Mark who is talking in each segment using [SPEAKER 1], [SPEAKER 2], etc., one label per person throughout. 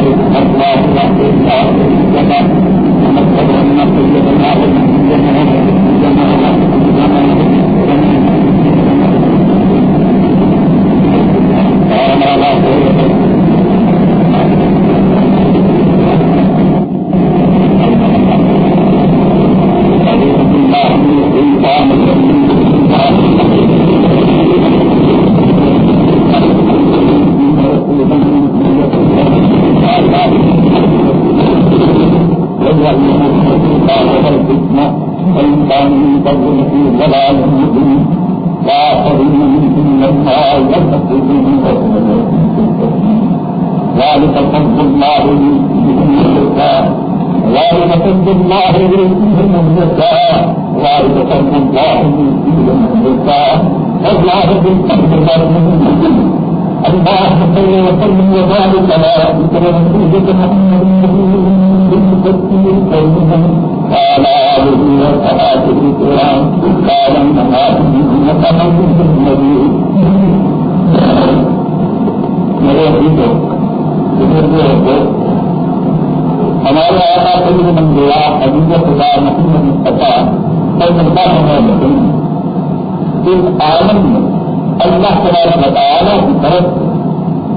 [SPEAKER 1] اللہ ہمارے آتا سید من گیا عزیز خدا میں اللہ تعالیٰ کی طرف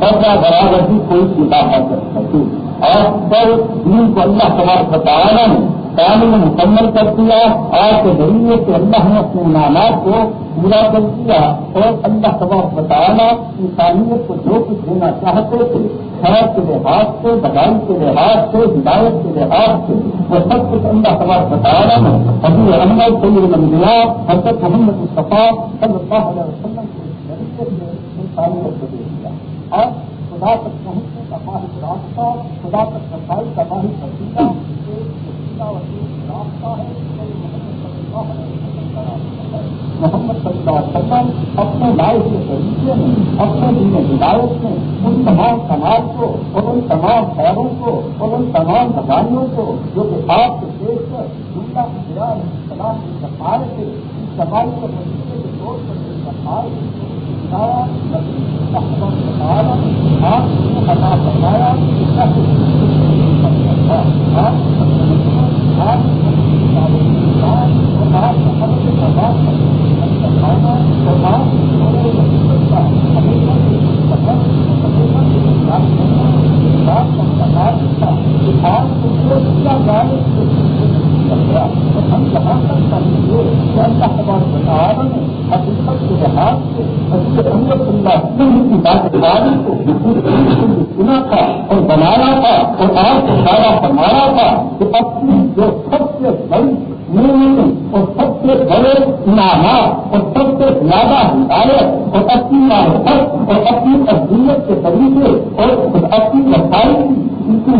[SPEAKER 1] بدلا برابر کی کوئی سیدھا کر سکے اور سر دین کو اللہ تبار فتح قانون مکمل کر دیا، آج کے ذریعے سے اللہ نے اپنے انعامات کو پورا کر دیا۔ اور اللہ تبار بتانا انسانیت کو جو کچھ دینا چاہتے تھے خیر کے لحاظ سے بدائی کے لحاظ سے، ہدایت کے لحاظ سے وہ سب کچھ اللہ تبار بتانا ہے ابھی احمد سید المنگیا حضرت محمد صفا صلی اللہ علیہ وسلم کے کو دے دیا اور خدا تک پہنچنے کا ماہر راستہ خدا تک رسائی کا ماہر وسیلہ راستہ ہے محمد صلی اللہ علیہ وسلم اپنے لائف کے طریقے میں، اپنے دن ہدایت میں، ان تمام سماج کو، اور ان تمام خیروں کو، اور ان تمام بھگانیوں کو، جو کہ آپ کے دیش پر دنیا کی خیال سلام کی سفار سے اس سماج کے طریقے کے طور پر سفار ہم اور بنانا تھا اور آج کو سارا بنانا تھا کہ اپنی جو سب سے بڑی اور سب سے بڑے انعامات اور سب سے زیادہ ہدایت اور اپنی معرفت اور اپنی تبدیلیت کے طریقے اور اپنی رسائی کی کی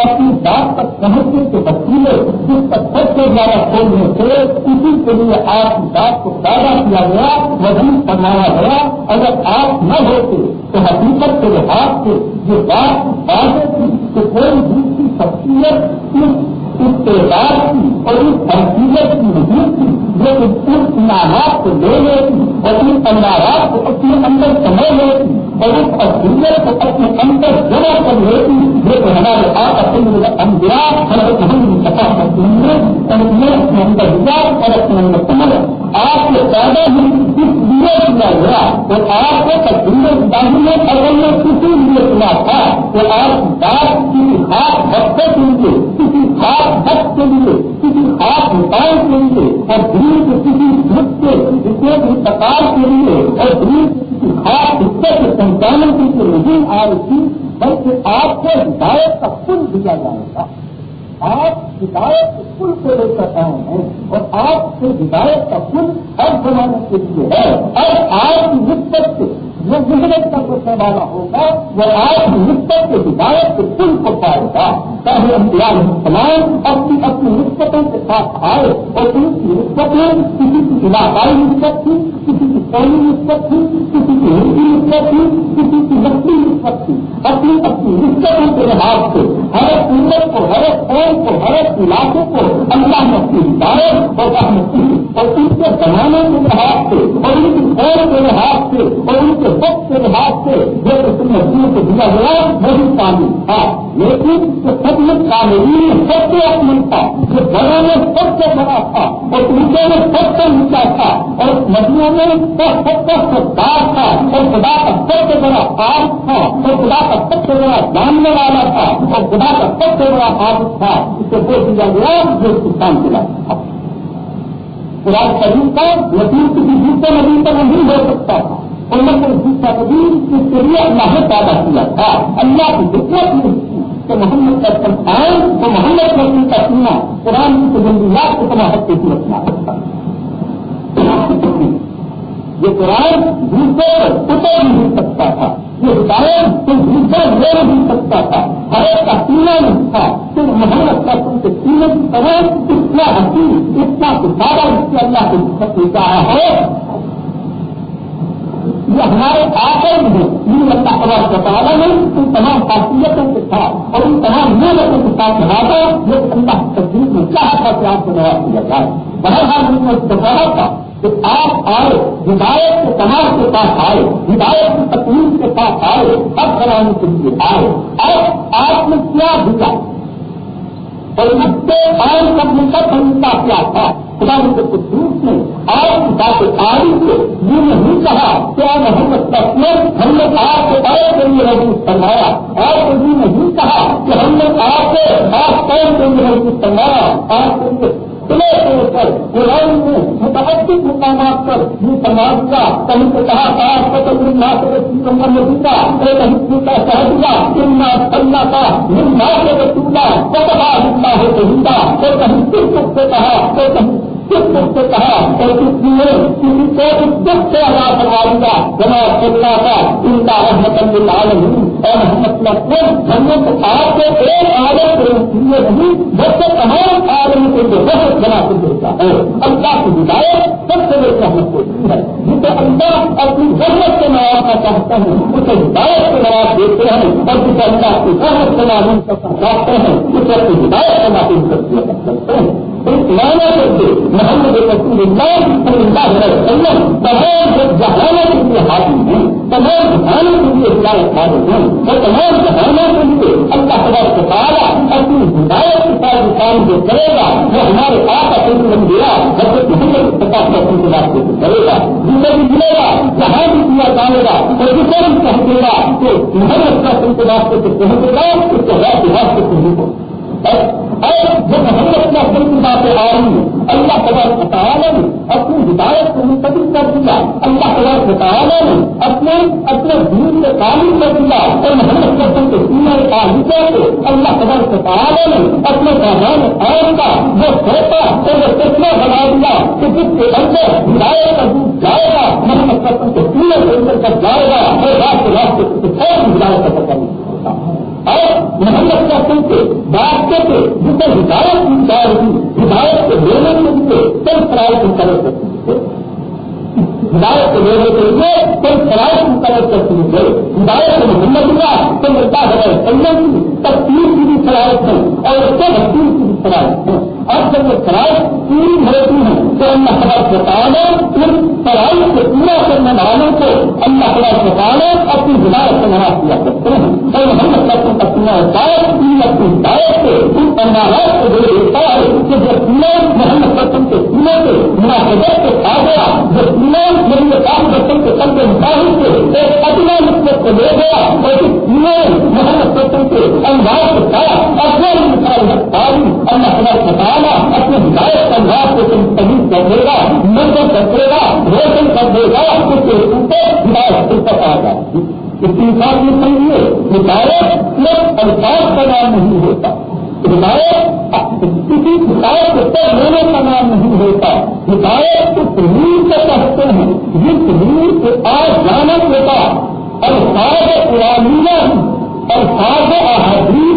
[SPEAKER 1] اپنی بات تک پہنچنے کے وسیلے جس تک سب سے زیادہ کھولنے سے اسی کے لیے آپ کی بات کو پیدا کیا گیا وزیر بنایا گیا، اگر آپ نہ ہوتے تو حقیقت کے لحاظ سے یہ بات واضح تھی کہ کوئی دوسری شخصیت اس کردار کی اور اس حیثیت کی وجود کی جو ان انعامات کو لے لیتی اور ان اندازات کو اپنے اندر سمجھ لیتی اور اس اصلیت کو اپنے اندر جمع کر لیتی جو کہ ہمارے آپ اپنے اندرا حضرت ہم سفا کرتے ہیں اور اپنے اندر ہزار اور اپنے اندر سمجھ آپ کے پیدا ہی اس لیے کیا گیا تو آپ کو تبدیل داخلے اگر میں کسی لیے سنا تھا تو آپ بات کی خاص وقت کے لیے، کسی خاص حق کے لیے کسی خاص کے لیے اور دین کے کسی دکھ کے کسی پکار کے لیے اور دین کسی خاص حصے کے سنچالن کے لیے نہیں آ رہی تھی بلکہ آپ کو ہدایت کا پل دیا جائے گا۔ آپ ہدایت کے پل کو لے کر آئے ہیں اور آپ سے ہدایت کا پل ہر زمانے کے لیے ہے۔ اور آپ کی نسبت سے جو محنت کا کرنے والا ہوگا، وہ آج نسبت کے ہدایت کے پل کو پائے گا۔ چاہے السلام اپنی اپنی نسبتوں کے ساتھ آئے اور ان کی نسبتیں کسی کی علاقائی نسبت تھی، کسی کی قومی نسبت تھی، کسی کی ہندی نسبت تھی، کسی کی نقلی نسبت تھی۔ اپنی اپنی نسبتوں کے لحاظ سے ہر ایک امت کو، ہر ایک قوم کو، ہر ایک علاقے کو اللہ نے اپنی ہدایت اور رحمت کی اور ان کے بنانے کے لحاظ سے، اور ان کی قوم کے لحاظ سے، اور ان کے وقت کے لحاظ سے جو اس مزدور کو دیا گیا وہی شامل تھا۔ لیکن سب میں کامیابی سب سے اپنے تھا۔ جو بڑوں میں سب سے بڑا تھا، اور اونچے میں سب سے اونچا تھا۔ اور ندیوں میں سب کا سردار تھا۔ اور خدا کا سب سے بڑا پاس تھا۔ اور خدا کا سب سے بڑا جاننے والا تھا۔ اور خدا کا سب سے بڑا حافظ تھا۔ اسے بول دیا گیا جو کسان کے تھا قرآن شریف کا نتیج کسی دوسرے نبی پر نہیں ہو سکتا تھا۔ انہوں نے دوسرا نبی اس کے لیے اللہ نے پیدا کیا تھا، اللہ کی حکمت نہیں تھی کہ محمد کا سنسان تو محمد نبی کا سننا قرآن کی تجنبیات کو سماحت کے لیے رکھنا۔ یہ قرآن دوسرے اتر نہیں سکتا تھا۔ یہ ہدایت کوئی دوسرا لے نہیں سکتا تھا۔ ہر ایک کا سینا نہیں تھا۔ کہ محمد کا تم کے سینے کی طرح اتنا حقیق اتنا زیادہ اس کے اللہ کو سکتے ہے۔ یہ ہمارے آخر میں یہ اللہ خبر بتانا نہیں ان تمام خاصیتوں کے ساتھ اور ان تمام نعمتوں کے ساتھ نوازا یہ اللہ تصدیق میں چاہا تھا کہ آپ کو نواز دیا جائے۔ بہرحال میں نے بتایا تھا کہ آپ آئے، ہدایت کے تمام کے پاس آئے، ہدایت کی تکلیف کے پاس آئے اب کرانے کے لیے آئے۔ اب آپ نے کیا دیا اور سے عام کرنے کا طریقہ کیا تھا؟ خدا کے قدوس نے آپ کی بات آئی سے یہ نہیں کہا کیا محمد تک تسلم ہم نے آپ کے آئے کے لیے محبوب فرمایا۔ اور یہ نہیں کہا کہ ہم نے آپ کے آپ قوم کے لیے محبوب فرمایا۔ آپ کے کھلے طور پر قرآن میں متعدد مقامات پر یہ سماج کا کہیں سے کہا تھا کو کہیں نمبر میں دیا ان اللہ کا نمبا کے رسولہ کتبا ہندا ہو تو ہندا کوئی کہیں صرف سے کہا؟ کوئی کہیں کس سے کہا اور کس لیے کسی کو اس دکھ سے ادا کروا دیا جناب اللہ کا ان کا رحمت اللہ اور محمد ہم نے آپ کے ایک عادت لیے نہیں، بلکہ تمام آدمی کو جو بہت بنا کے دیتا ہے۔ اللہ کی ہدایت سب سے بڑی رحمت ہوتی ہے۔ جسے اللہ اپنی ضرورت سے نوازنا چاہتا ہے اسے ہدایت سے نواز دیتے ہیں اور جسے اللہ کی ضرورت سے نواز کرنا چاہتے ہیں اسے اپنی ہدایت سے نافذ کرتے ہیں۔ لانا کرتے محمد رسول اللہ صلی اللہ علیہ وسلم تمام جہانوں کے لیے حاضر ہیں، تمام جہانوں کے لیے ہدایت حاضر ہیں، اور تمام جہانوں کے لیے اللہ تعالیٰ کو پایا اپنی ہدایت کے ساتھ کام جو کرے گا، وہ ہمارے پاس اپنی بن گیا جب محمد پچاس پرسنٹ کے بات کرے گا۔ جسے بھی ملے گا، جہاں بھی دیا جائے گا، اور جسے بھی پہنچے گا تو محمد پرسنٹ کے بات سے پہنچے گا، اس کے بعد کے بعد سے پہنچے اور جب محمد اپنا دل کی باتیں آ رہی ہیں اللہ تبارک تعالیٰ نے اپنی ہدایت کو منتقل کر دیا۔ اللہ تبارک تعالیٰ نے اپنے اپنے دین سے تعلیم کر دیا۔ اور محمد قسم کے سینے تعلقے سے اللہ تبارک تعالیٰ نے اپنے پیغام آئے کا وہ سوچا اور وہ فیصلہ بنا دیا کہ جس کے اندر ہدایت کا دودھ جائے گا، محمد قسم کے سینے سے اندر جائے گا اور رات کے راستے ہدایت کا پتہ نہیں اور محمد کا سن کے بات راستے سے جسے ہدایت کی جائے گی ہدایت کو لینے کے لیے کئی شرائط مقرر کرتی ہے ہدایت کو لینے کے لیے کئی شرائط مقرر کرتی ہے ہدایت کو محمد کا تو مرتا ہے سنگم کی تقسیم کی بھی شرائط ہے اور اس کے حقیق کی بھی شرائط ہے اور جب یہ شرائط پوری ہوتی ہے تو اللہ خبر بتانا ان پڑھائی کو پورا کرنے والوں کو اللہ خبر بتانا اپنی ہدایت سے نواز کیا کرتے ہیں۔ اور محمد کا اپنا ہدایت کی، اپنی ہدایت سے، ان پناہات کو جو دیتا ہے کہ جب پورا محمد قسم کے سینے سے مناسبت سے کھا گیا جب پورا میرے کام قسم کے سب کے مطابق سے ایک اپنا مطلب کو لے گیا، اور اس محمد قسم کے انداز سے کھایا اپنا مثال اللہ خبر بتایا اپنے ہدایت انداز کو تم تمیز کر دے گا مدد کر دے گا، روشن کر دے گا، اس کے اوپر ہدایت سے پتا آ جائے اس کی مثال ہے۔ ہدایت صرف الفاظ کا نام نہیں ہوتا۔ ہدایت کسی ہدایت کو لینے کا نام نہیں ہوتا۔ ہدایت اس نور کو کہتے ہیں جس نور کے آج جانا ہوتا۔ اور سارے پرانی اور سارے احادیث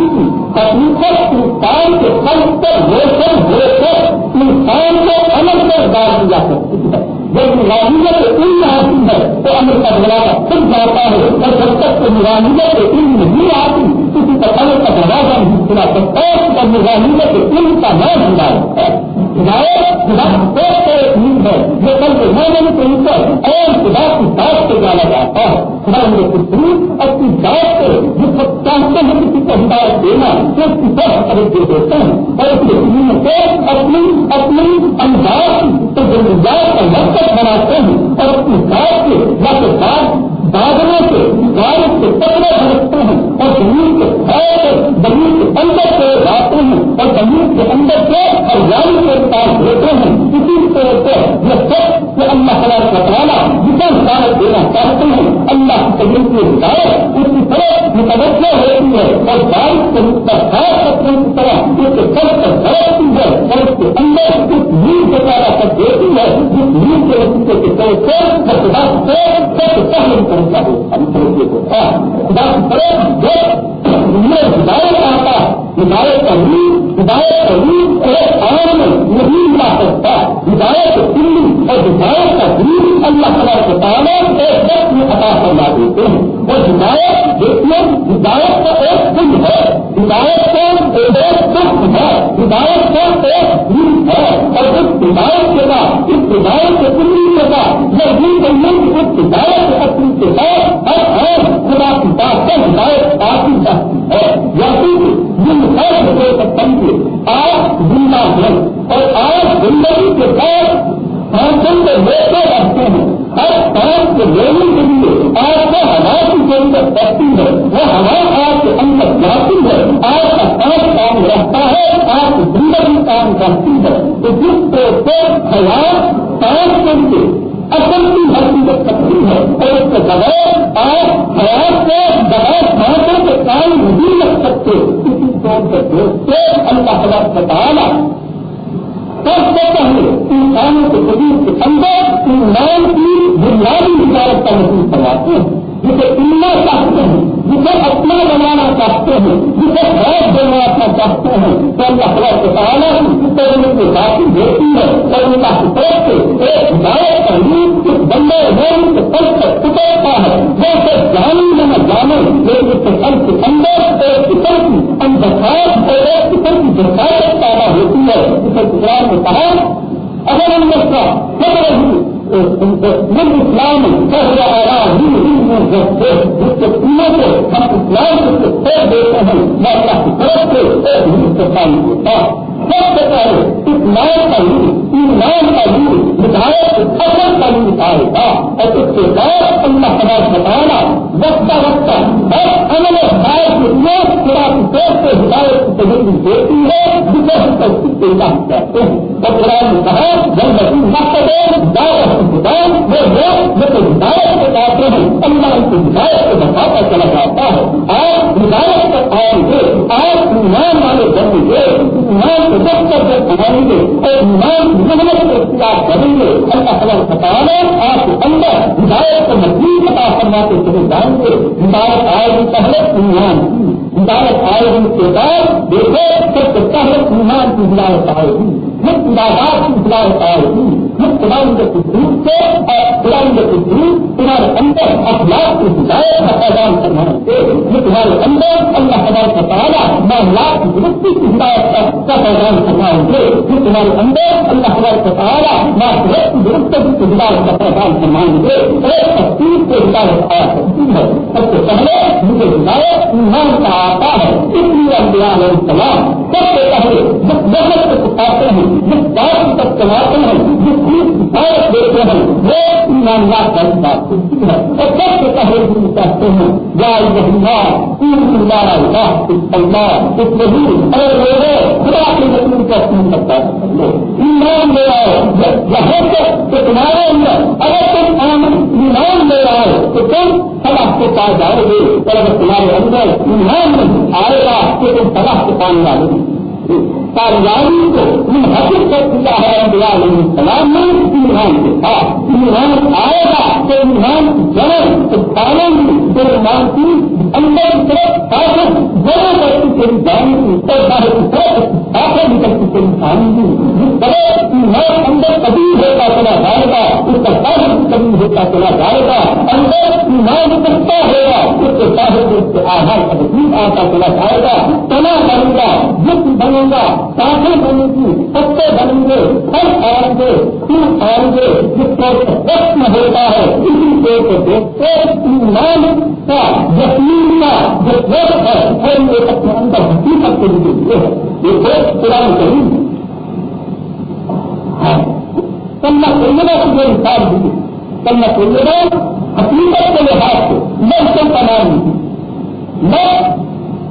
[SPEAKER 1] حقیقت انسان کے پل پر روشن ہو کر انسان کو عمل پر ڈال دیا سکتی ہے۔ جب نورانیت علم آتی ہے تو امر کا دروازہ خود جاتا ہے اور جب تک کہ نورانیت علم نہیں آتی، کسی کا امر کا دروازہ نہیں کھلا سکتا اور نورانیت علم کا نام ہوا ہے۔ ہے جو کل کے مومن کے اور خدا کی بات سے جانا جاتا ہے خدا ان اپنی بات سے جس وقت چاہتے ہیں کسی کو ہدایت دینا تو اس کی توجہ دیتے ہیں اور اس کے سے اپنی اپنی انداز تو ضروریات کا مقصد بناتے ہیں اور اپنی بات کے بادلوں سے بارش کے پکڑے بھرتے ہیں اور زمین کے خیر زمین کے اندر سے اور زمین کے اندر سے ہریالی یعنی کے پاس دیتے ہیں۔ اسی طور سے یہ سب کہ اللہ تعالیٰ کا تعالیٰ جتنا ہدایت دینا چاہتے ہیں، اللہ کی زمین کی ہدایت اس کی طرح متوجہ ہوتی ہے اور بارش کے مستقبل کرنے کی طرح اس کے سب تک بڑھتی ہے اور اس کے اندر اس نیند کے پیدا کر دیتی ہے۔ جس نیند کے وسیلے کے طور سے خدا سے سب پہلے کرتا ہے ہم طریقے کو خدا ہدایت آتا ہدایت کا نیند ہدایت کا نیند کرنا کے مبارک آئے دن پہلے ایمان کی، مبارک آئے دن کے بعد دیکھو سب سے پہلے ایمان کی ہدایت آئے گی مفت عبادات کی ہدایت آئے گی مفت خداؤں کے دودھ سے اور خداؤں کے دودھ تمہارے اندر اخلاق کی ہدایت کا پیغام کرنا سے یہ تمہارے اندر اللہ خبر کا تعالیٰ معاملات کی درستی کی ہدایت کا پیغام کرواؤں گے یہ تمہارے اندر اللہ خبر کا تعالیٰ معاشرت کی درستی کی ہدایت کا پیغام کروائیں گے۔ ایک تفصیل سے ہدایت آ سکتی ہے۔ سب سے پہلے مجھے ہدایت ایمان کا آتا ہے۔ اس لیے علیہ السلام سب سے پہلے جس محنت کو سکھاتے ہیں، جس بات تک چلاتے ہیں، جس چیز کی دعوت دیتے ہیں، وہ ایماندار کا بات ہے۔ اور سب سے پہلے بھی ہیں۔ یا اللہ تین اللہ؟ اللہ، اس میں بھی اگر لوگوں خدا کے رسول کو اپنی سکتا ہے؟ ایمان لے آؤ۔ یہاں تک کہ تمہارے اندر اگر تم ایمان لے آؤ، تو تم سلاح کے پاس جاؤ گے اور اگر تمہارے اندر ایمان نہیں آئے گا، تو تم سلاح کے پانے والے کامیابی کو منحصر کر دیا ہے انبیاء علیہ السلام نے ایمان کے ساتھ. ایمان آئے گا تو ایمان جنم پالن جو ایمان کی اندر کی طرف طاقت جمع کرتی چلی جانے کی اور باہر کی طرف طاقت نکلتی چلی جانے کی. جس طرح ایمان اندر کبھی ہوتا چلا جائے گا، اس کا طاقت کبھی ہوتا چلا جائے گا، اندر ایمان نکلتا ہوگا، اس کے طاقت اس کے آدھار تبدیل آتا چلا جائے گا تنا بنے گا جسم بنے گا سانسیں بنے گی پتے بنیں گے پھل آئیں گے پھول آئیں گے جس کو وقت ہوتا ہے، اسی کو دیکھتے ایمان کا، یقین کا، جو وقت ہے وہ یہ اپنے اندر حقیقت کے لیے یہ ہے یہ دیکھ قرآن کریم ہاں۔ کلّا کلّا کی جو حساب دی کلّا کلّا حقیقت کے لحاظ سے، میں اس کو تمام نہیں میں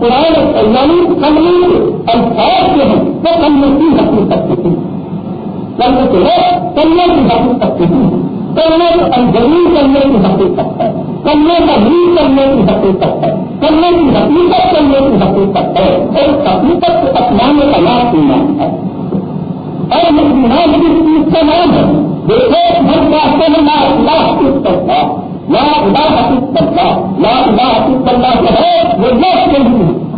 [SPEAKER 1] قرآن یعنی کمنی الفاظ جو ہیں، وہ کمنے کی حقیقت کی کلنے کے ہے کلنے کی حقیقت کی کلنے کو انجلی کرنے کی حقیقت ہے۔ کلنے کا نیل کرنے کی حقیقت ہے۔ کلنے کی حقیقت کرنے کی حقیقت ہے۔ اور اس حقیقت کو اپنانے کا نام کی نام ہے۔ اور مسلمان کی چیز کا نام ہے۔ دیکھو ہم واسطے میں نہ لاکھ کس کرتا لا الہ الا اللہ، لا اللہ جو ہے وہ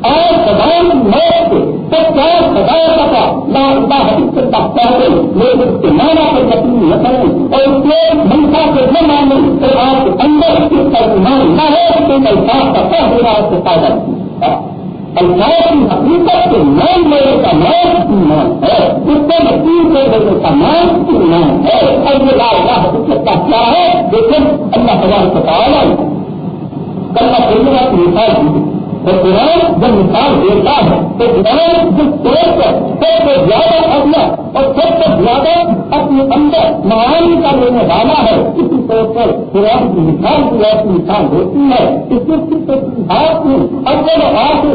[SPEAKER 1] اور سدائے موت کا لا اللہ پہلے لوگ اس کے مانا کو یقین نہ کریں۔ اور اس کو نہ مانیں تو آپ کے اندر اس کا ایمان نہ ہو، تو کا کیا ہو رہا ہے اس فائدہ نہیں کی حقیقت کے نام لینے کا نام ایمان ہے۔ اس کو یقین کر دینے کا نام ایمان ہے۔ اور یہ لا الہ حقیقت کا کیا ہے؟ لیکن اللہ تعالیٰ کو تعالیٰ کل کا کھیلنے کی مثال دی۔ تو قرآن جب مثال دیتا ہے، تو قرآن جس طور پر سب سے زیادہ اگلا اور سب سے زیادہ اپنے اندر معانی کا لینے والا ہے، اسی طور پر قرآن کی مثال کی ایسی مثال ہوتی ہے اس کی بات میں اگر آج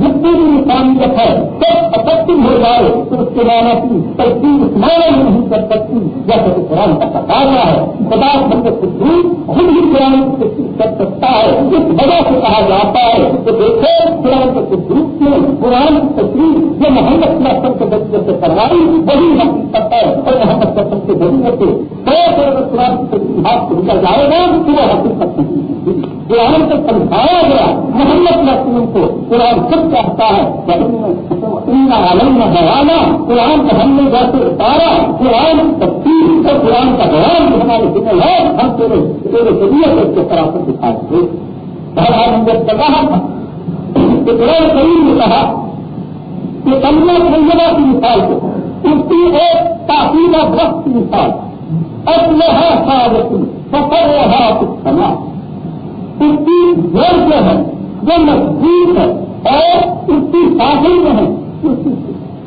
[SPEAKER 1] جتنی بھی انسانیت ہے، سب افیکٹو ہو جائے، تو اس کے معنی کی ترتیب اس معنی میں نہیں کر سکتی جیسے کہ قرآن کا تقاضا ہے۔ خدا بندے خود ہی قرآن کی کر سکتا ہے، اس وجہ سے کہا جاتا ہے تو دیکھو قرآن کے کچھ گروپ میں قرآن کی تصویر جو محمد صلی اللہ علیہ وسلم کے بچے سے کروائی وہی حقیقت ہے۔ اور محمد صلی اللہ علیہ وسلم کے ضرورت ہے سو اگر قرآن کی تصویر ہاتھ سے نکل جائے گا، تو وہ حقیقت نہیں قرآن سے سمجھایا گیا، محمد صلی اللہ علیہ وسلم کو قرآن خود کہتا ہے عالم میں بڑھانا قرآن کا ہم نے جیسے اتارا، قرآن تصویر اور قرآن کا بیان جو ہمارے دن ہے، ہم تیرے تیرے ذریعے سے اس کو فراست دکھائیں گے بہرحال ہم جب کہا تھا کہ قرآن کریم نے کہا کہ کمیا سیدہ کی مثال کو، اس کی ایک تاثیر وقت کی مثال۔ اپنے ہے سارتی سفر رہا سنا اس کی جڑ جو ہے وہ مضبوط ہے، اور اس کی ساحل جو ہے، اس کی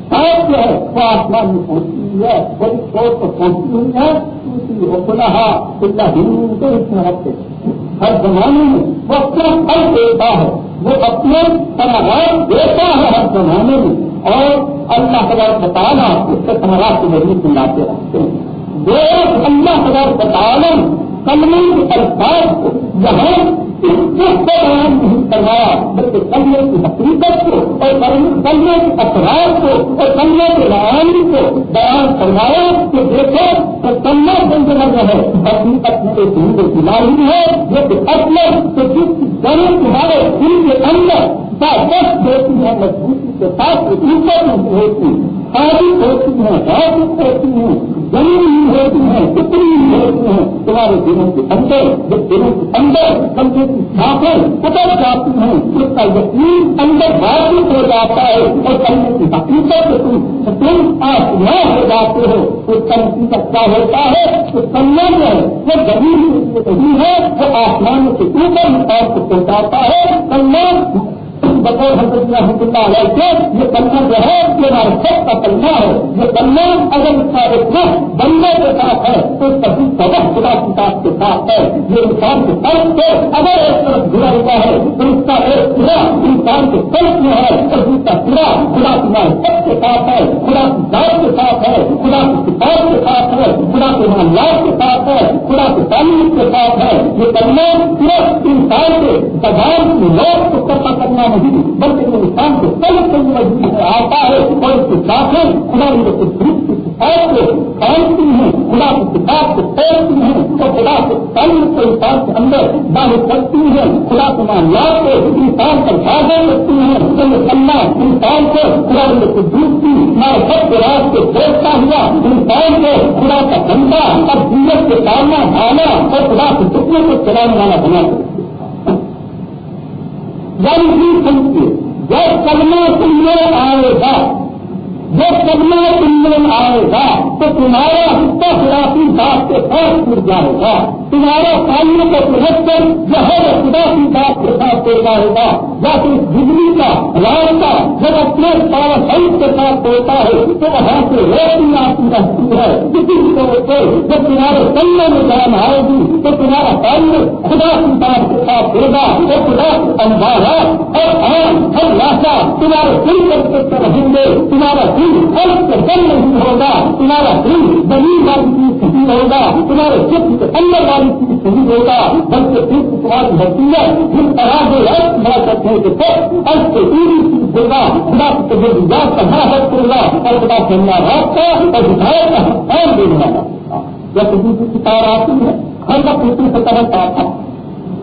[SPEAKER 1] ساتھ جو ہے وہ آسمان میں پہنچتی ہے، بڑی طور پر پہنچی ہوئی ہے اس کی حکمہ اللہ ہندو کو اس میں رکھتے ہر زمانے میں وہ اپنا پھل دیتا ہے، وہ اپنے سماج دیتا ہے ہر زمانے میں۔ اور اللہ تعالیٰ بتانا اس کے سماج کے ذریعے سے لاتے رہتے ہیں۔ جو اللہ تعالیٰ بتانا کلمے الفاظ کو یہاں اس کو بیان نہیں کروایا بلکہ کلمے کی حقیقت کو اور کلمے کے اثرات کو اور کلمے کے روانی کو بیان کروایا کہ دیکھو، تو کلمہ بندنا جو ہے، حقیقت میں ایک ہندو بیماری ہے، جو کہ اصل تو جس جنم تمہارے دل کے اندر دست دیتی ہے، مضبوطی کے ساتھ اوپر نہیں ہوتی ثابت ہوتی ہیں واقف ہوتی ہیں زمین ہوتی ہیں کتنی ہوتی ہیں تمہارے دنوں کے اندر، جب دنوں کے اندر بندے کی سانسیں اتر جاتی ہیں اس کا یقین اندر واقف ہو جاتا ہے اور کرنے کی حقیقت سے تم تم آسمان ہو جاتے ہو۔ اس کا کیا ہوتا ہے؟ تو سننا جو ہے وہ زمین نہیں ہے، وہ آسمان سے اوپر اور کو پہنچاتا ہے۔ سلمان بطور حضرت رحمۃ اللہ علیہ سے یہ کلمہ جو ہے، یہ ہمارے سب کا کلمہ ہے۔ یہ کلمہ اگر اس کا ایک بندے کے ساتھ ہے، تو اس کا بھی سبق خدا کتاب کے ساتھ ہے۔ یہ انسان کے فرق سے اگر ایک طرف جڑا ہوا ہے، تو اس کا ایک پورا انسان کے فرق میں ہے۔ اور دوسرا پورا خدا تمہارے سب کے ساتھ ہے۔ خدا کی ذات کے ساتھ ہے۔ خدا کی کتاب کے ساتھ ہے۔ خدا کے معاملات کے ساتھ ہے۔ خدا کے تعلیم کے ساتھ ہے۔ یہ کلمہ صرف انسان کے زبان کی لوگ کو کرنا کرنا نہیں بلکہ انسان کو کل کئی مجبور ہے، آتا ہے اور اس کے ساتھ خدا ان کو درست کی کتاب کو پہنچتی ہیں، خدا کی کتاب کو پہنچتی ہیں اور خدا کے تعلیم کو انسان کے اندر داخل کرتی ہیں، خدا کے معاملات کو انسان پر فائدہ کرتی ہیں تو یہ کرنا انسان کو خدا ان کو دوستی میں سب کے رات کو دیکھتا ہوا انسان کو خدا کا بندہ اور جیت کے سامنا آنا اور خدا کے دکھنے کو چلانے والا بنا سکتے یعنی سمجھیے جب کلمہ تمہیں آئے گا۔ جب کلمہ تمہیں آئے گا۔ تو تمہارا حصہ خلافی بات کے ساتھ ٹوٹ جائے گا۔ تمہارا پانی کو پرہت کر جو ہے خدا کی بات کے ساتھ توڑتا ہوگا، یا پھر بجلی کا راستہ جب اپنے پاور ہائٹ کے ساتھ توڑتا ہے، تو وہاں سے روشنی آتی رہتی ہے۔ کسی طور سے جب تمہارے کلے میں جان آئے گی، تو تمہارا پانی خدا کی بات کے ساتھ ہوگا، اور خدا کے اندازات اور آم ہر راستہ تمہارے دل کر رہیں گے، تمہارا دل ہر سے دل نہیں ہوگا، تمہارا دل زمین والی چیز نہیں ہوگا، تمہارے چپ کے اندر والی چیز نہیں ہوگا بلکہ دل تمہاری حیثیت جس طرح جو ہے بڑا کرتے ہیں کہ اس سے پوری چیز ہوگا، خدا کی تجربات کا بڑا حق ہوگا اور خدا سے اللہ رات کا اور ہدایت کا حق دینے والا جب دوسری کتاب آتی ہے، ہر وقت اسی سے کرنٹ آتا ہے۔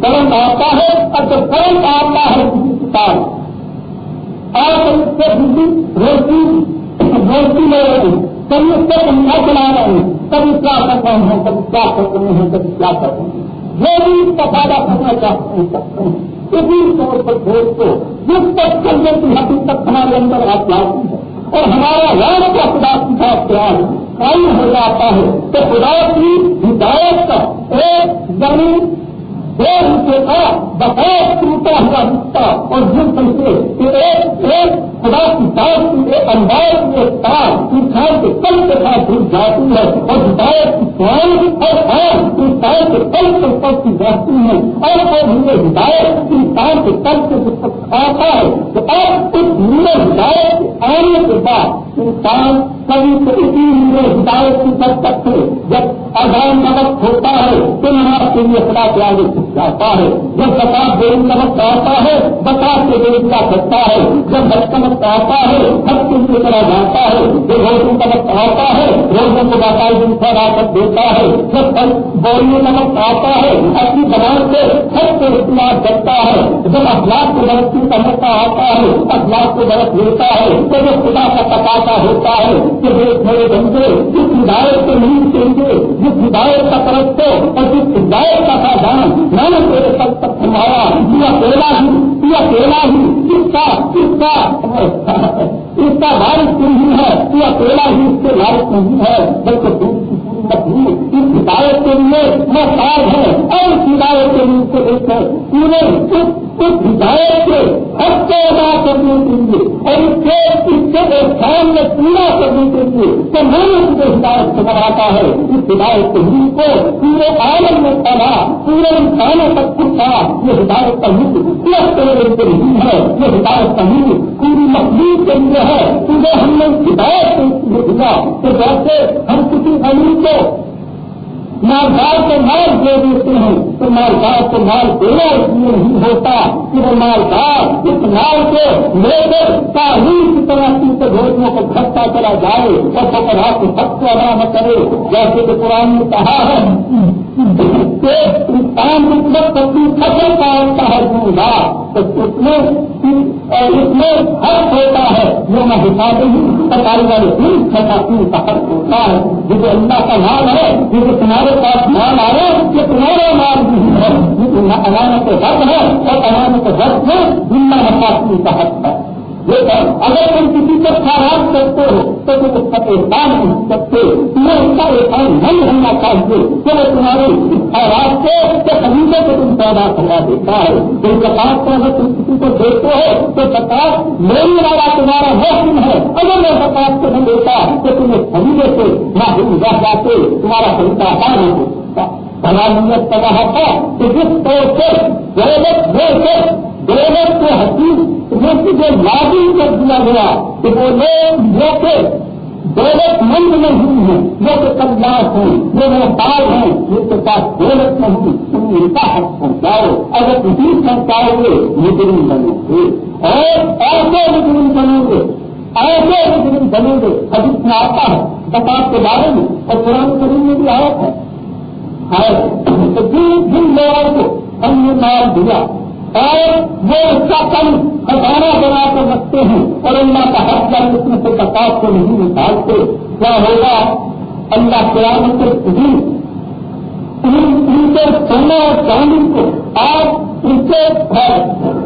[SPEAKER 1] کرنٹ آتا ہے، اور جب کرنٹ آتا ہے کسی کتاب۔ اور اس سے بجلی روشنی روشنی لے کبھی اس سے نہ چلا رہے ہیں کبھی کیا کر رہے ہیں کبھی کیا کر رہے ہیں کبھی کیا کر رہے ہیں جو بھی اس کا فائدہ کرنا چاہتے ہیں سکتے ہیں کسی طور پر بھوج کو جس تک چلنے کی حقیقت ہمارے اندر آپ جاتی ہے اور ہمارا رام کا خدا کی بات پیار قائم ہو جاتا ہے تو خدا کی ہدایت کا ایک زمین دو روپے کا بقایا ٹوٹا ہوا رشتہ اور جن پیسے کہ ایک ایک خدا کی بات کی ایک انداز کی تار انسان کے کل کے ساتھ جڑ جاتی ہے اور ہدایت کی سوال اور خیر انسان کے کل کے ساتھ کی جاتی ہے۔ اور وہ میرے ہدایت انسان کے کل کے جب آتا ہے۔ تو اب اس ہدایت کے آنے کے بعد انسان کبھی تو اسی ہدایت کی برکت سے جب اذان نمک ہوتا ہے تو نماز کے لیے خدا کے آگے جاتا ہے۔ جب بکاس دیر نمک آتا ہے بکاس کے دیر کا کرتا ہے۔ جب بچپن آتا ہے ہر چیز کی طرح جاتا ہے۔ جب روزوں کا وقت آتا ہے روزوں کو باقاعدہ کا راحت دیتا ہے۔ جب بوری نمک آتا ہے، اپنی زبان سے ہر سے اختلاف کرتا ہے۔ جب اخلاق کو برف کی سمجھتا آتا ہے، اخلاق کو برف لیتا ہے۔ تو جو خدا کا تقاضا ہوتا ہے کہ میرے بندے جس ہدایت سے نہیں چاہیے جس ہدایت کا طرف کو اور جس ہدایت کا سادان میں نے تیرے تک تک سنبھالا یا تیرا ہی یا تیرا ہی کس کا کس کا، اس کا بارش نہیں ہے یا تیرا ہی، اس کے لائق نہیں ہے، بلکہ اس ہدایت کے لیے میں کار ہے اور اس ہدایت کے لیے سے لے کر پورے اس ہدایت کے حق کو ادا کرنے کے لیے اور اس کے اس نے پورا کرنے کے لیے تو میں نے مجھے ہدایت سے بناتا ہے، اس ہدایت کے لیے کو پورے عالم میں پڑا پورے انسانوں تک پوچھا یہ ہدایت کا ملک صرف تیرے کے نہیں ہے، یہ ہدایت کا ملک پوری مخلوق کے لیے ہے۔ پورے ہم نے ہدایت کے لیے دیا کہ جیسے ہم کسی امیر کو مالدار کو مال دے دیتے ہیں تو مالدار کو مال دینا اس لیے نہیں ہوتا کہ وہ مالدار اس مال کو لے کر تعلیم کی طرح کی روزوں کو گھٹتا چلا جائے اور وہ پڑھا کے سب کو ادا نہ کرے، جیسے کہ قرآن نے کہا ہے کہ انسان مطلب اپنی فصل کا ہوتا ہے دوں تو اس میں اس میں حق ہوتا ہے۔ جو میں حساب ہوں سرکاری والے دن چھٹا تین کا حق ہوتا ہے۔ جو اللہ کا نام ہے جو تمہارے پاس مال آئے یہ تمہارا نام نہیں ہے۔ یہ امانت حق ہے اور امانت حق میں دنیا مسافی کا حق ہے۔ لیکن اگر تم کسی کو خراب کرتے ہو تو تم اس کا احسان نہیں سکتے۔ تمہیں اس کا احسان نہیں ہونا چاہیے کہ وہ تمہاری خراب کو یا خریدے کو تم پیدا کروا دیتا ہے۔ کوئی کپاس کو اگر تم کسی کو دیکھتے ہو تو کپاس میری والا تمہارا محسن ہے۔ اگر میں کپاس کو نہیں دیتا تو تمہیں خریدے سے نہ دن جاتے، تمہارا خریدا آسان ہو سکتا۔ بنا نیت کا رہا تھا کہ جس طور سے ضرورت دے کر دولت کو حقیق جو لاگو کر دیا گیا کہ وہ لوگ جو کہ دولت مند نہیں ہیں جو کہ کلاس ہیں جو محتاج ہیں جن کے پاس دولت نہیں تم ان کا حق پہنچاؤ اگر کسی پہنچاؤ گے یہ دن بنے گے۔ اور ایسے مجرم بنیں گے، ایسے مجرم بنیں گے ابھی میں آتا ہے بسات کے بارے میں، اور قرآن کریم میں بھی آیا ہے۔ تو جن لوگوں کو ہم نے مال دیا۔ اور وہ اس کا کم خزانہ بنا کر رکھتے ہیں اور اللہ کا حق کا اس سے کتاب کو نہیں نکالتے۔ کیا ہوگا؟ اللہ قیامت کے ان کے سونا اور چاندی کو آپ ان سے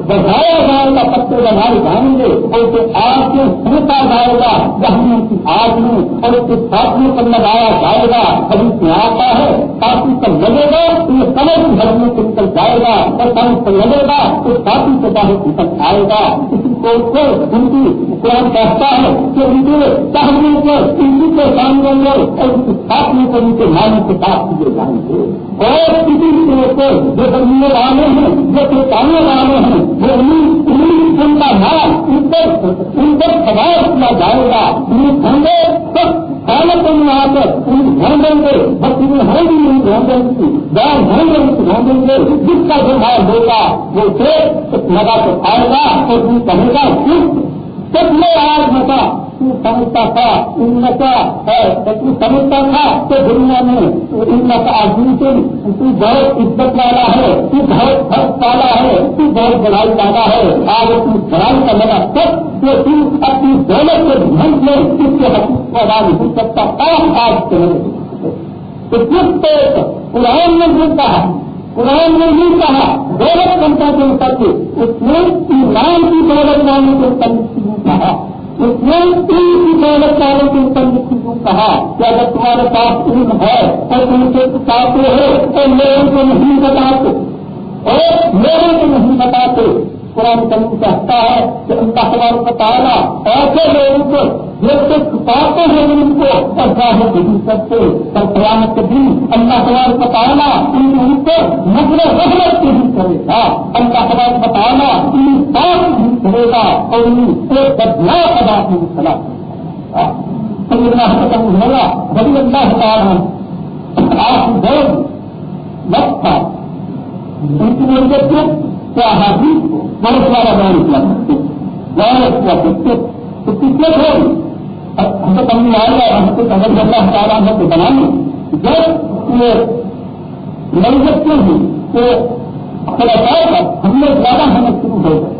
[SPEAKER 1] بڑھایا جائے گا پتے بنائے جائیں گے اور اسے آگ سے سنتا جائے گا جہنم کی آگ میں اور اس کے ساتھیوں پر لگایا جائے گا۔ ابھی سے آتا ہے؟ ساتھی پر لگے گا تو یہ سمجھ گھر سے نکل جائے گا اور سمجھ پر لگے گا، تو ساتھی سے باہر نکل آئے گا۔ اسی کو ان کی قرآن کہتا ہے کہ ان کے چاہنے کو ان کے سامنے اور ان کے ساتھیوں کو ان کے معنی کے ساتھ دیے جائیں گے۔ اور کسی سے جو بننے والے ہیں، جو پہچانے والے ہیں وہ ان کا نام ان پر ان پر سوال کیا جائے گا، ان ڈھنگے سب پالک میں آ کر ان ڈھونڈیں گے بس انہیں ہم بھی نہیں ڈھونڈیں گی جان ڈھونڈیں گے ڈھونڈیں گے جس کا جو مال ہوگا، وہ پھر لگا کے آئے گا اور ان کہے گا، سب میں آج ہوگا سمجھتا تھا ان نشا ہے تو سمجھتا تھا کہ دنیا میں ان نشا آدمی سے تو بہت عزت والا ہے، تو بہت فرق والا ہے، تو بہت بڑائی والا ہے۔ آج اپنی بڑائی کا لگا سب کہ تم اپنی دولت کے دھن میں اس کے حقیقت کو ادا نہیں سکتا، آج آج کے تو کس پہ قرآن نے بھی کہا، قرآن نے نہیں کہا، دولت بنتا کے اوپر کے، اس نے ایمان کی دولت لانے کے اوپر کہا۔ اس نے تین والوں کے اوپر کو کہا کہ اگر تمہارے پاس علم ہے اور تم سے کتاب ہو تو میرے کو نہیں بتاتے۔ اور میرے کو نہیں بتاتے۔ قرآن کریم کہتا ہے کہ ان کا سوال بتانا ایسے لوگوں کو جو کہ چھپاتے ہیں ان کو اور ظاہر نہیں کرتے اور قیامت کے دن اللہ سوال بتانا ان ان کو نظر رحمت کے بھی کرے گا۔ اللہ سوال بتانا ان بات بھی کرے گا اور ان سے بدلا ادا نہیں چلا سمجھنا ختم ہوگا بڑی اللہ تعالیٰ آپ بہت وقت تھا ان کی وجہ کیا حادث کو بہت سارا بیان کیا سکتے بیان کیا سکتے تو کتنے تھے ہم تو کمی آئے گا ہم کو اگر اللہ تعالیٰ ہم کو بنانے جب یہ نہیں سکتے ہیں کہ خلاصاؤ پر ہم نے زیادہ ہمیں شروع ہو گئے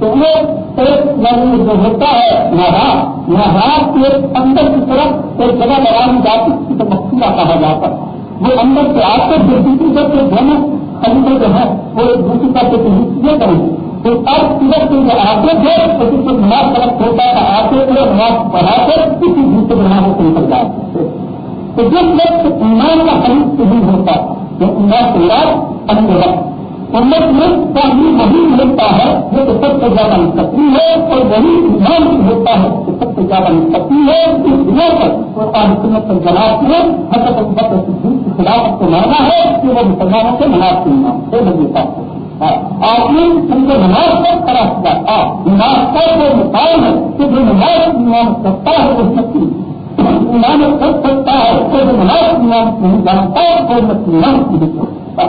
[SPEAKER 1] تو وہ ایک یعنی جو ہوتا ہے نہاد نہاد کے اندر کی طرف ایک جگہ لگانے جاتی، اس کو مقصودہ کہا جاتا۔ ہے وہ اندر سے آپ کو جو دوسری جب سے دونوں خریدے جو ہے وہ ایک دوسری کا جو یہ کریں۔ گے تو اب ادھر سے جو آتے تھے تو اس کو نماز طرف ہوتا ہے آتے تھے نماز پڑھا کر کسی دوسرے بنانے سے نکل جاتے تو جس وقت ایمان کا خرید نہیں ہوتا، تو ایمان کے بعد اندر وقت امت میں تعلیم وہی ملتا ہے جو کہ سب سے زیادہ مستقی ہے اور وہی ایمان بھی ہوتا ہے جو سب سے زیادہ مستقی ہے اس دنیا پر۔ قرآن سنت پر جناب میں حضرت بکر صدیق کی خلافت کو مانا ہے کہ وہ مسلمانوں کے نماز کے نام سے بنتا ہے ہاں، آپ نے ان کو نماز پر کرا کیا تھا ہاں، نماز کا جو مقام ہے کہ جو نماز کی نام کرتا ہے وہ سچی ایمان کر سکتا ہے کہ جو نماز کی نہیں جانتا ہے وہ مسلمان کی بھی سکتا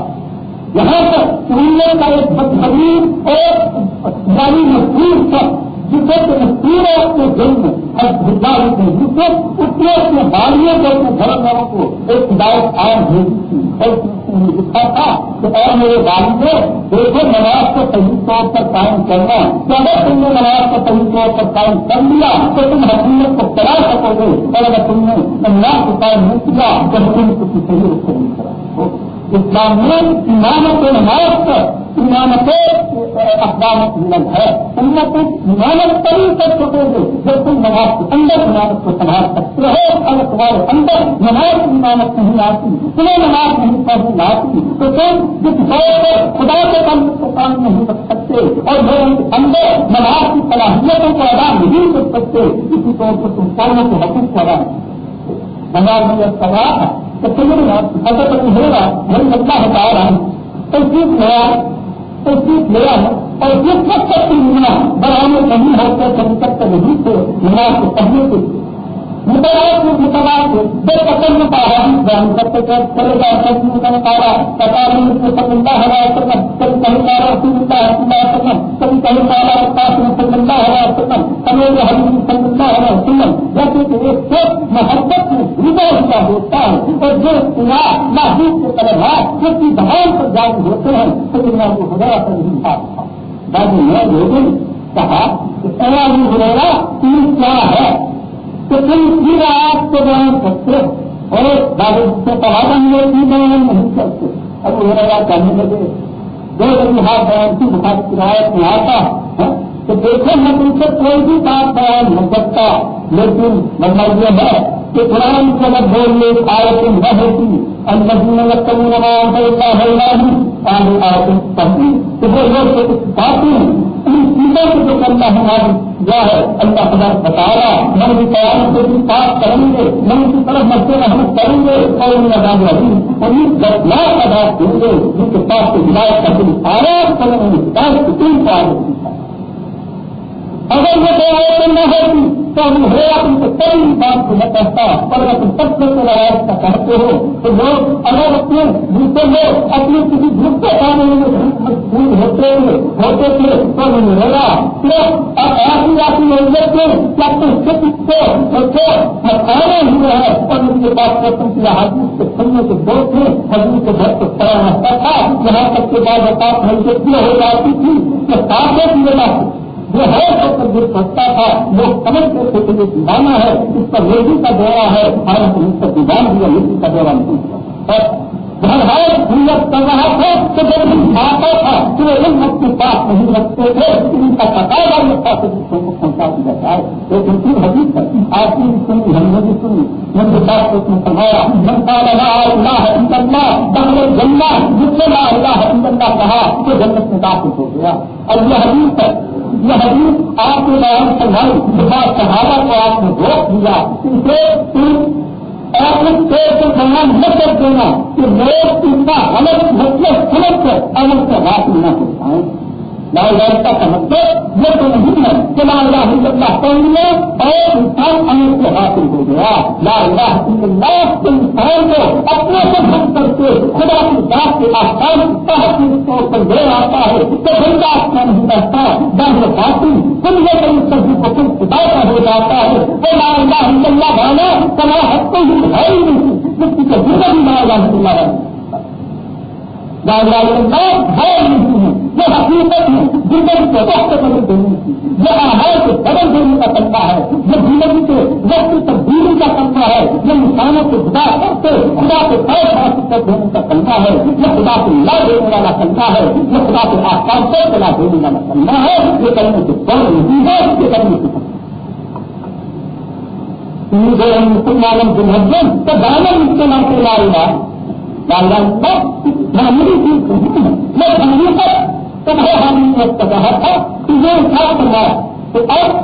[SPEAKER 1] یہاں پر سننے کا ایک بدہرین اور جانی مشہور تھا جسے کہ مشہور ہے اپنے دل میں اور بھجائی تھے جس سے اس نے اپنے بالیوں کو اپنے گھر والوں کو ایک ہدایت عام بھیجی تھی۔ اور لکھا تھا کہ اور میرے والد نے دیکھو نماز کو صحیح طور پر قائم کرنا۔ کہ اگر تم نے نماز کو صحیح طور پر قائم کر لیا، تو تم حکومت کو چلا سکو گے۔ اور اگر تم نے نماز کو قائم نہیں کیا، تو حکومت کو صحیح روپ نہیں کرا۔ اسلام میں امامت نماز پر امامت اقدامت ملن ہے۔ امت امامت تری کر سکو گے۔ جب تم نماز کے اندر امامت کو سنبھال سکتے ہو اگر تمہارے اندر نماز کی امامت نہیں آتی، تمہیں نماز نہیں پڑھنی آتی، تو تم جس دور پر خدا کے کام کو کام نہیں رکھ سکتے، اور لوگوں کے اندر نماز کی صلاحیتوں کو ادا نہیں کر سکتے، اسی طور پر تم پڑھنے کے حقوق کو ادا نہیں نماز میں یہ سوال ہے۔ تو تمہیں حضرت ہوگا ہم سب کا ہٹا رہا ہوں تصدیق لیا تصدیق لیا اور جس وقت تک ملنا برآمد بڑھانے نہیں ہوتے سب تک نہیں تھے نماز کے متبادل بے قسم میں پارا بیان کرتے چلے جا سکتے پارا پتا نہیں اس کو کبھی کہیں پارا سنتا کبھی کہیں پارا پاس میں سمجھتا ہے سنم کبھی ہم جیسے کہ ایک سوچ محبت میں ہوا ہوتا ہے اور جو پورا محبوب کے طرح ہے جو کی پر ہوتے ہیں تو دنیا کو خدا نہیں میں لوگوں کہا کہ ایسا نہیں تین کیا ہے تو تم پھر آپ کو بیان سکتے اور بابو سے کہا تھا ہم لوگ بیان نہیں کرتے۔ اب وہ رہا کرنے لگے۔ دو بجے ہاتھ بیان کی بخار کرایہ پڑھاتا ہے تو دیکھو میں تم سے کوئی بھی بات بیان نہیں کرتا، لیکن مطلب یہ ہے کہ قرآن کے اگر بول آئے تم نہ ہوتی الدین لگتا نماز اللہ اللہ آگے آئے پڑھتی۔ تو وہ لوگ باتیں ان چیزوں کو جو کرنا ہماری جو ہے اللہ خدا بتا رہا من کی قیامت سے بھی پاس کریں گے من کی طرف مسئلے محمد کریں گے، اور ان ادا رہی اور انہیں بدلاؤ ادا دیں گے، جن کے پاس ہدایت کا دن آیا کریں گے ہدایت کی تین پار اگر یہ دعائیں نہ ہوتی تو ہم ہو اپنی کو کئی بات کو نہ کہتا اور اگر تم سب سے روایت کا کہتے ہو، تو لوگ اگر اپنے دوسرے لوگ اپنے کسی گروپ کے کام میں مجبور ہوتے ہوئے، ہوتے تھے تو انہوں نے رہا صرف اب ایسی ایسی نوعیت میں کہ اپنے سکھ کو سوچو مکانے ہوئے ہیں اور ان کے پاس تم کی حادث کے سننے کے دو تھے حضور کے گھر کو کھڑا رہتا تھا یہاں تک کے بعد اوقات حیثیت ہو جاتی تھی، کہ کافی کی وجہ سے جو ہے سب جو سکتا تھا، وہ سمجھتے تھے کہ یہ دیوانہ ہے، اس پر لیڈی کا دورہ ہے حالانکہ اس پر دیوان بھی لیڈی کا دورہ نہیں اور گھر ہر سنت کر رہا تھا، تو جب بھی آتا تھا کہ وہ ان وقت کے پاس نہیں رکھتے تھے، ان کا پتا یہ تھا کہ کو پہنچا دیا جائے۔ لیکن پھر حدیث آپ کی سنی، ہم نے بھی سنی۔ من کے پاس اس نے فرمایا من کا لگا اللہ اللہ بغل جنگا جس سے لا اللہ اللہ کہا تو جنت میں داخل ہو گیا۔ اور یہ حدیث ہے۔ یہ حدیث آپ کے بیان سنبھائی جب صحابہ کو آپ نے روک دیا اسے اور اس پیڑ کو بیان نہ کر دینا کہ لوگ اتنا کا غلط مطلب سمجھ کر عمل سے بات نہ کر پائیں۔ لال لائی کا سمجھتے یہ تو نہیں ہے کہ لال راہ اللہ پڑھ لیا اور انسان امر سے حاصل ہو گیا۔ لال راہ اللہ کے انسان کو اپنے سے بھگ کر کے خدا کی بات کے آسان تحت طور پر لے آتا ہے۔ تو بندہ اپنا نہیں رہتا بہر باقی۔ تم یہ کئی سبھی کو کچھ خدا کا ہو جاتا ہے۔ وہ لال راہ اللہ والا سنا ہفتے ہی ہے ہی نہیں۔ کسی کو بھی لال راہ اللہ اللہ ہے ہے یہ حقیقت ہے زندگی کے وقت بدل دینے کی یہ آہار کو بدل دینے کا کرتا ہے یہ زندگی کے وقت تبدیلی کا کرتا ہے یہ انسانوں کو خدا کرتے خدا کے پیر حاصل کر دینے کا کرنا ہے یہ خدا کو لا دینے والا کرنا ہے یہ خدا کے آسان سے لا دینے والا کرنا ہے یہ کرنے کی بڑھ نہیں ہے یہ کرنے کی مسلمان جو مسجد تو دامن استعمال کے لائے گا معمولی چیز نہیں ہے یہ حقیقت تمہیں ہم نے کہا تھا کہ یہ اٹھا کرنا تو اب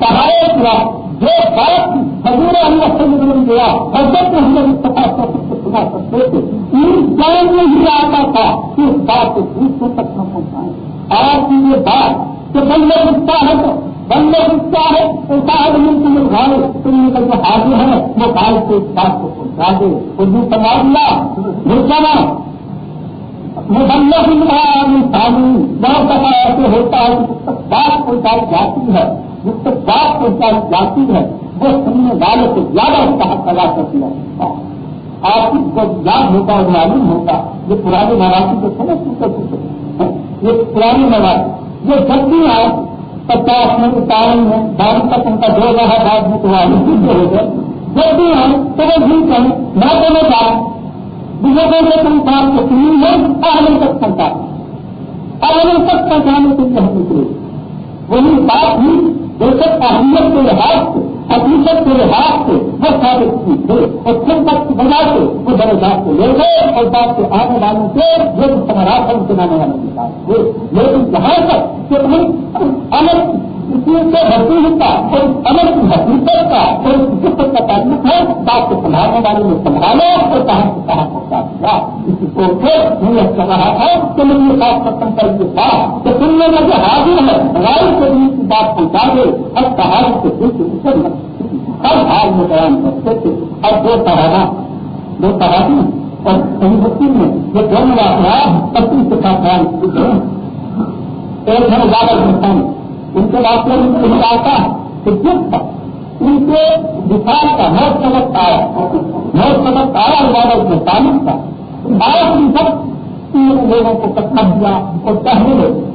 [SPEAKER 1] سہایت ہوا جو بات حضور اللہ سے مل گیا حضرت میں ہم نے سنا سکتے تھے ان جان میں ہی آتا تھا کہ اس بات کو دوسروں تک نہ پہنچائیں آج کی یہ بات کہ بندے گستا ہے تو بندے گستا ہے؟ تو شاید ملک میں گھاڑے تم نے جو حاضر ہے وہ بھائی سے اس بات کو پہنچا دے۔ اردو سماج لا مرچانا مبلغ انسانی بہت دفعہ ایسے ہوتا ہے جس تک بات پہنچائی جاتی ہے۔ جس تک بات پہنچائی جاتی ہے، وہ سننے والے سے زیادہ اس کا حق ادا کر دیا ہے۔ آپ کو یاد ہوتا ہے، معلوم ہوتا یہ پرانے مراٹھی کو سمجھ چکے یہ پرانی مراٹھی یہ جب بھی آئے پچاس میں ستاون میں بارہ تک ان کا دو رہا بعد میں تو ہو گئے جب بھی آئے تو وہ بھی کہیں میں تو میں جاؤں بزرگوں سے کام کو تین ہے اہل تک پہنچا اہل تک پہنچانے کے لیے ہم نکلے وہی بات بھی بے شک اہمیت کے لحاظ سے حقیقت کے لحاظ سے وہ ثابت کی تھے اور پھر تک کی وجہ سے وہ درجات کو لے گئے اور بات کے آنے والوں سے جو سمراٹ ہے ان کے نانے والوں کے ساتھ لیکن جہاں تک کہ ہم الگ اسی سے حقیقت کا اور امر کی حقیقت کا اور قسمت کا تعلق ہے بات کو سنبھالنے والے نے سنبھالا اور کہاں سے کہاں پہنچا دیا اسی کو پھر میں کر رہا تھا کہ میں یہ بات ختم کر یہ بات کہ سننے میں جو حاضر ہے، رائے کو کی بات پہنچا دے اور کہاں سے دل سے اسے ہر حال میں بیان کرتے تھے۔ اور دو طرح دو طرح اور صحیح مسلم میں یہ دونوں واقعات پتی کے ساتھ بیان ایک ہے زیادہ مسلم ان کے واقعے میں ان کا آتا کہ جس پر ان کے وشال کا موت سبق آیا، موت سبق آیا عبادت میں تعلیم کا، بارہ سب تین لوگوں کو کٹنا دیا اور کہنے لگے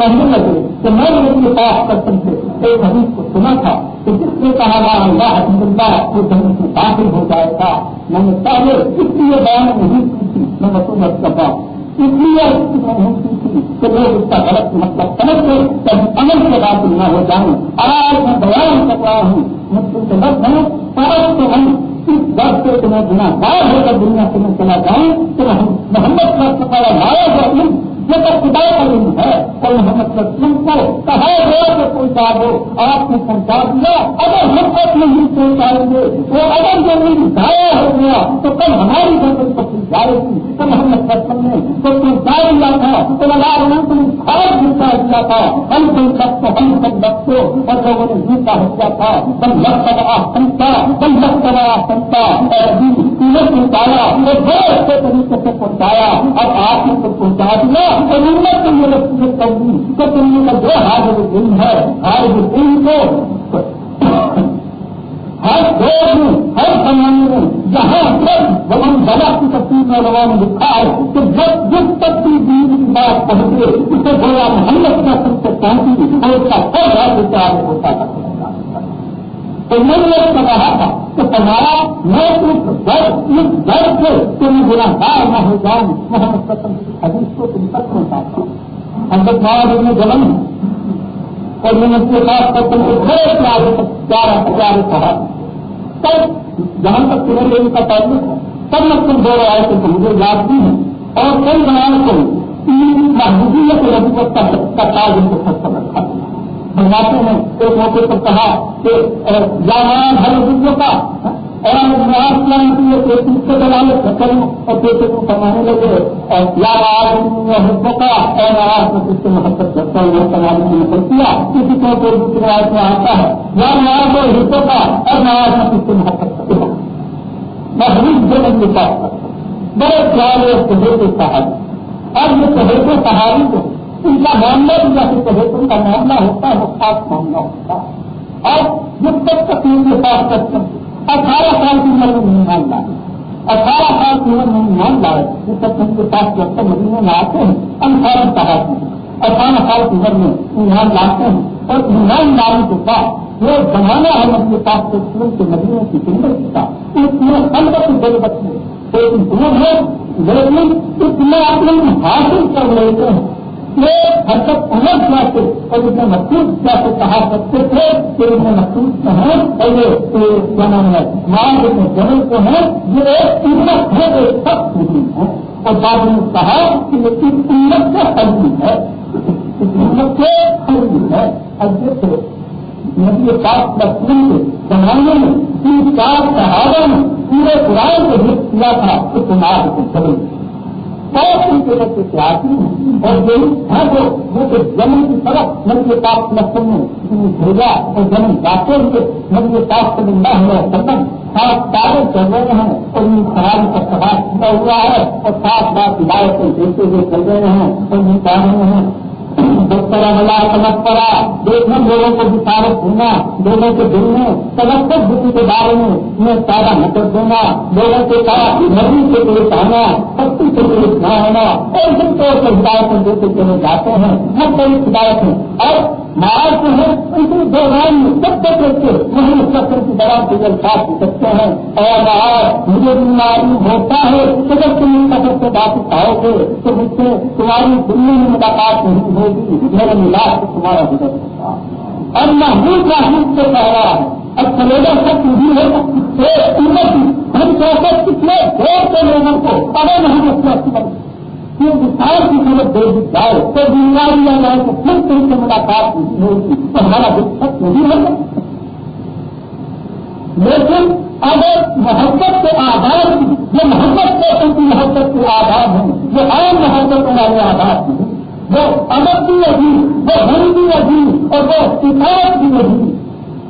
[SPEAKER 1] کہنے لگے کہ میں نے اپنے پاس کرتے تھے ایک حدیث کو سنا تھا کہ جس نے کہا اللہ حمد اللہ وہ جنگ سے داخل ہو جائے گا۔ میں نے پہلے اس لیے بیان نہیں کی تھی، میں مسلمت کرتا ہوں اس لیے نہیں کی تھی کہ لوگ اس کا غلط مطلب سمجھ گئے کبھی عمل کے بعد نہ ہو جاؤں۔ آج میں بیان کر رہا ہوں مسلم سے لفظ ہے تو ہم اس درد سے تمہیں بنا بار ہو کر دنیا سے میں چلا جاؤں تو محمد کا سفر لایا جو یہ تو خدا کا علم ہے۔ اور محمد رسول کو کہا گیا کہ پہنچا دو آپ نے پہنچا دیا۔ اگر ہم تک نہیں پہنچائیں گے وہ اگر جو نہیں ضائع ہو گیا، تو کل ہماری زندگی کو جائے گی۔ تو محمد رسول نے تو پہنچا دیا تھا، تو لگا رہے تم خراب پہنچا دیا تھا۔ ہم تم سب کو ہم سب بچوں اور لوگوں نے جوتا ہو گیا تھا۔ بل لگ سب آسنتا، بل لگ سب آسنتا اور ابھی پہنچایا وہ بڑے اچھے طریقے سے پہنچایا۔ اور آپ نے تو پہنچا دیا امت کو یہ تو تم کا جو حاضر دن ہے، حاضر دن کو ہر دور میں، ہر زمانے میں، جہاں تک وہاں بلا کی تصویر میں لوگوں نے لکھا ہے کہ جب جس تک بھی دین کی بات پہنچے، اسے بولا محمد کا سب سے پہنچی اور اس کا سب راج ہوتا تھا تو میں نے یہ کہا تھا کہ تمہارا میں اس درد اس درد سے تم گنا دار نہ ہو جاؤں محمد قسم حدیث کو تم تک پہنچاتا ہوں۔ ہم تک مہاراج میں جنم اور میں نے اس کے ساتھ تم کو بڑے پیارے پیارا پیارے کہا۔ تب جہاں تک تمہیں لینے کا تعلق ہے، تب میں تم دو آئے تو مجھے یاد بھی ہے اور کئی بنانے کو محبوبیت ربوت کا تاج ان کو سب رکھا دیا بنواتے ہیں۔ ایک موقع پر کہا کہ جامان ہر بزرگوں کا، اور نواز اسلام کی ایک چیز سے بنانے کروں اور بیٹے کو کمانے لگے۔ اور یا آج حکموں کا اور نواز، میں کس سے محبت کرتا ہوں وہ کمانے کی نکل کیا۔ کسی کو کوئی دوسری روایت میں آتا ہے، یا نواز اور حصوں کا اور نواز، میں کس سے محبت کرتا ہوں۔ میں حریف جو نہیں لکھا بڑے پیارے شہر کے اور یہ شہر کے صحابی کو ان کا معاملہ بھی جیسے کہے ان کا معاملہ ہوتا ہے وہ خاص معاملہ ہوتا۔ ہے اور جب تک تقسیم کے ساتھ کرتے ہیں اٹھارہ سال کی عمر میں نہیں لائے اٹھارہ سال کی عمر میں نہیں لائے جب تک ان کے پاس جب تک مدینے میں آتے ہیں انٹھارہ صاحب میں اٹھارہ سال کی عمر میں ایمان لاتے ہیں۔ اور ایمان لانے کے بعد وہ زمانہ ہے اپنے پاس سے اسکول کے مدینے کی زندگی کا اس میں البت ضرورت ہے لیکن دور ہے۔ لیکن اس میں اپنے حاصل کر لیتے ہیں۔ یہ حرکت عمر کیا سے اور اسے محسوس کیا سے کہا سکتے تھے کہ انہیں محسوس تو ہے؟ اور یہ کیا نام ہے مال میں جنرل کو ہے یہ ایک قیمت ہے، ایک سخت نہیں ہے۔ اور بعد میں کہا کہ یہ اس قیمت سے خریدی ہے۔ اس قیمت سے خریدی ہے۔ اب دیکھو، نبی پاک مسلم کے زمانے میں تین چار صحابہ میں پورے قرآن کو ہٹ کیا تھا کہ تمہارے کو چلے بہت ان کے جگہ سے پیاسی ہوں اور یہی ہے جو مجھے زمین کی طرف نبی کے پاس نقصان میں بھیجا اور زمین جاتے ہوئے نبی کے پاس کبھی نہ ہوا سبن سات تارے چل رہے ہیں اور ان خرابی کا سوال کیا ہوا ہے اور سات بار ہدایت کو دیتے ہوئے چل رہے ہیں اور یہ کہہ رہے ہیں۔ دفتر ملا سمجھ پڑا دیکھنا لوگوں کو بسارت ہونا لوگوں کے دل میں سمجھ بتی کے بارے میں انہیں سارا مدد دینا لوگوں کے ساتھ نبی سے پیش آنا سختی سے پیش نہ ہونا۔ اور جن کو ہدایتیں دیتے چلے جاتے ہیں، ہر کوئی ہدایت ہے اور مہاراج جو ہے، ان کے دوران میں سب تک رکھتے وہی سفر کی دوا کے جل کھا سکتے ہیں۔ اور مہاراج مجھے بیماری ہوتا ہے تو جب تم ان سفر سے واپس آؤ گے، تو مجھ سے تمہاری دلی میں ملاقات نہیں ہوگی میرے ملاق سے تمہارا گزر ہوگا اور محبوب محبوب سے کہہ رہا ہے، اب سلیڈر سب بھی ہے ہم کیسے کتنے دور کے لوگوں کو اگر نہیں رکھتے کہ وشال کی صورت دے دی جائے، تو بیماری آ جائے تو پھر کہیں سے ملاقات نہیں ہوگی تو ہمارا دقت نہیں ہوگا لیکن اگر محبت کے آدھار یہ محبت کے ان کی محبت کے آدھار ہیں، یہ عام محبت والے آدھار ہیں۔ وہ امر بھی عجیب وہ ہم بھی عجیب اور وہ کتاب بھی عجیب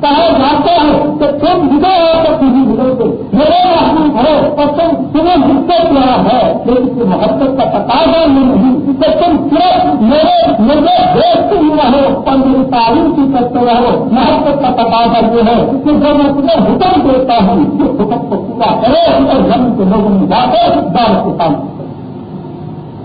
[SPEAKER 1] کہا جاتا ہے کہ تم جدو ہو تو تم ملو گے میرے محبوب ہو اور تم تمہیں مجھ کیا ہے، لیکن محبت کا تقاضا نہیں کہ تم صرف میرے مجھے دیکھتے ہی رہو اور میری تعلیم کی کرتے رہو محبت کا تقاضا یہ ہے کہ جو میں تمہیں حکم دیتا ہوں اس حکم کو پورا کرے اور جن کے لوگوں میں جا کے دار کے کام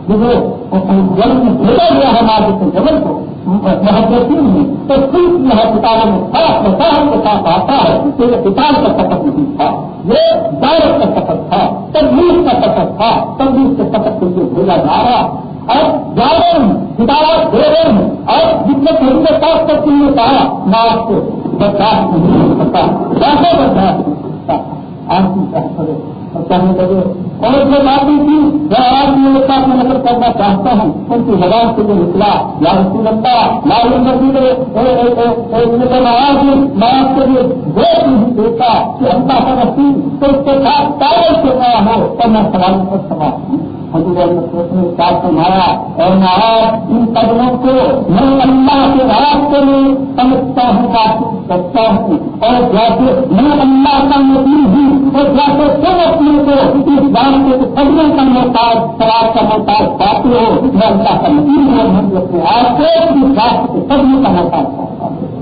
[SPEAKER 1] مجھے جب بھیجا گیا ہے مارکیٹ جبل کو محبتین میں، تو صرف یہ کتابوں میں خاص مسائل کے ساتھ آتا ہے کہ یہ کتاب کا سفر نہیں تھا، یہ دائرت کا سفر تھا تجویز کا سفر تھا تجویز کے سفر کے لیے بھیجا جا رہا اور جا رہے ہیں کتابیں دے رہے ہیں اور جتنے طریقے خاص کر کے کہا، میں آپ کو برداشت نہیں ہو سکتا کیسے برداشت نہیں ہو سکتا۔ آپ کی کہہ کہنے لگے اور جو بات تھی جو آج میں ایک بات میں نظر کرنا چاہتا ہوں ان کی زبان سے جو نکلا یا رسول اللہ معلوم نبی نے آواز میں آپ کے لیے دیکھ نہیں دیتا کہ اللہ کا نصیب تو اس کے ساتھ پیدل سے رہا ہو تو میں سوال پر سوال ہوں حضور ساتھ سنایا اور میں ان قدموں کو میں اللہ کے راستے میں سمجھتا ہوں محسوس کرتا ہوں۔ اور جیسے میں اللہ کا نبی ہوں اور جیسے سب اپنے کو اس بات کے قدموں کا محتاج سوال کا محتاج پاتے ہو، میں اللہ کا نبی ہوں اپنے آپ کو اس راستے کے قدموں کا محتاج پاتا ہوں۔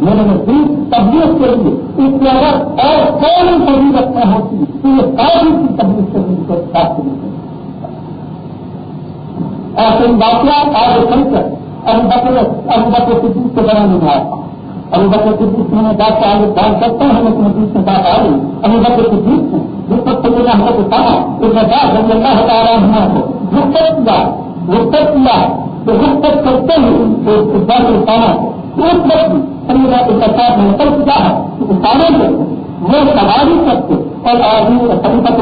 [SPEAKER 1] میرے نزدیک تبدیل کے لیے اس کے اگر اور کون فضیلت میں ہوتی تو یہ ساری کی تبدیل کے لیے کو ساتھ نہیں ایسے واقعات آگے چل کر ابو بکر ابو صدیق کے بنا نہیں آتا ابو بکر صدیق میں بات کا آگے بات کرتا ہوں، لیکن بیچ میں بات آ رہی ابو بکر صدیق سے جس وقت میرا ہم کو کہا کہ میں بات جب اللہ بتا رہا ہوں کو رخت کیا رخت کیا، تو رخت کرتے ہیں تو اس بات کو کہا اس وقت خریدا کے ساتھ نکل چکا ہے کسانوں کو وہ سواری سکتے اور آدمی خلیفت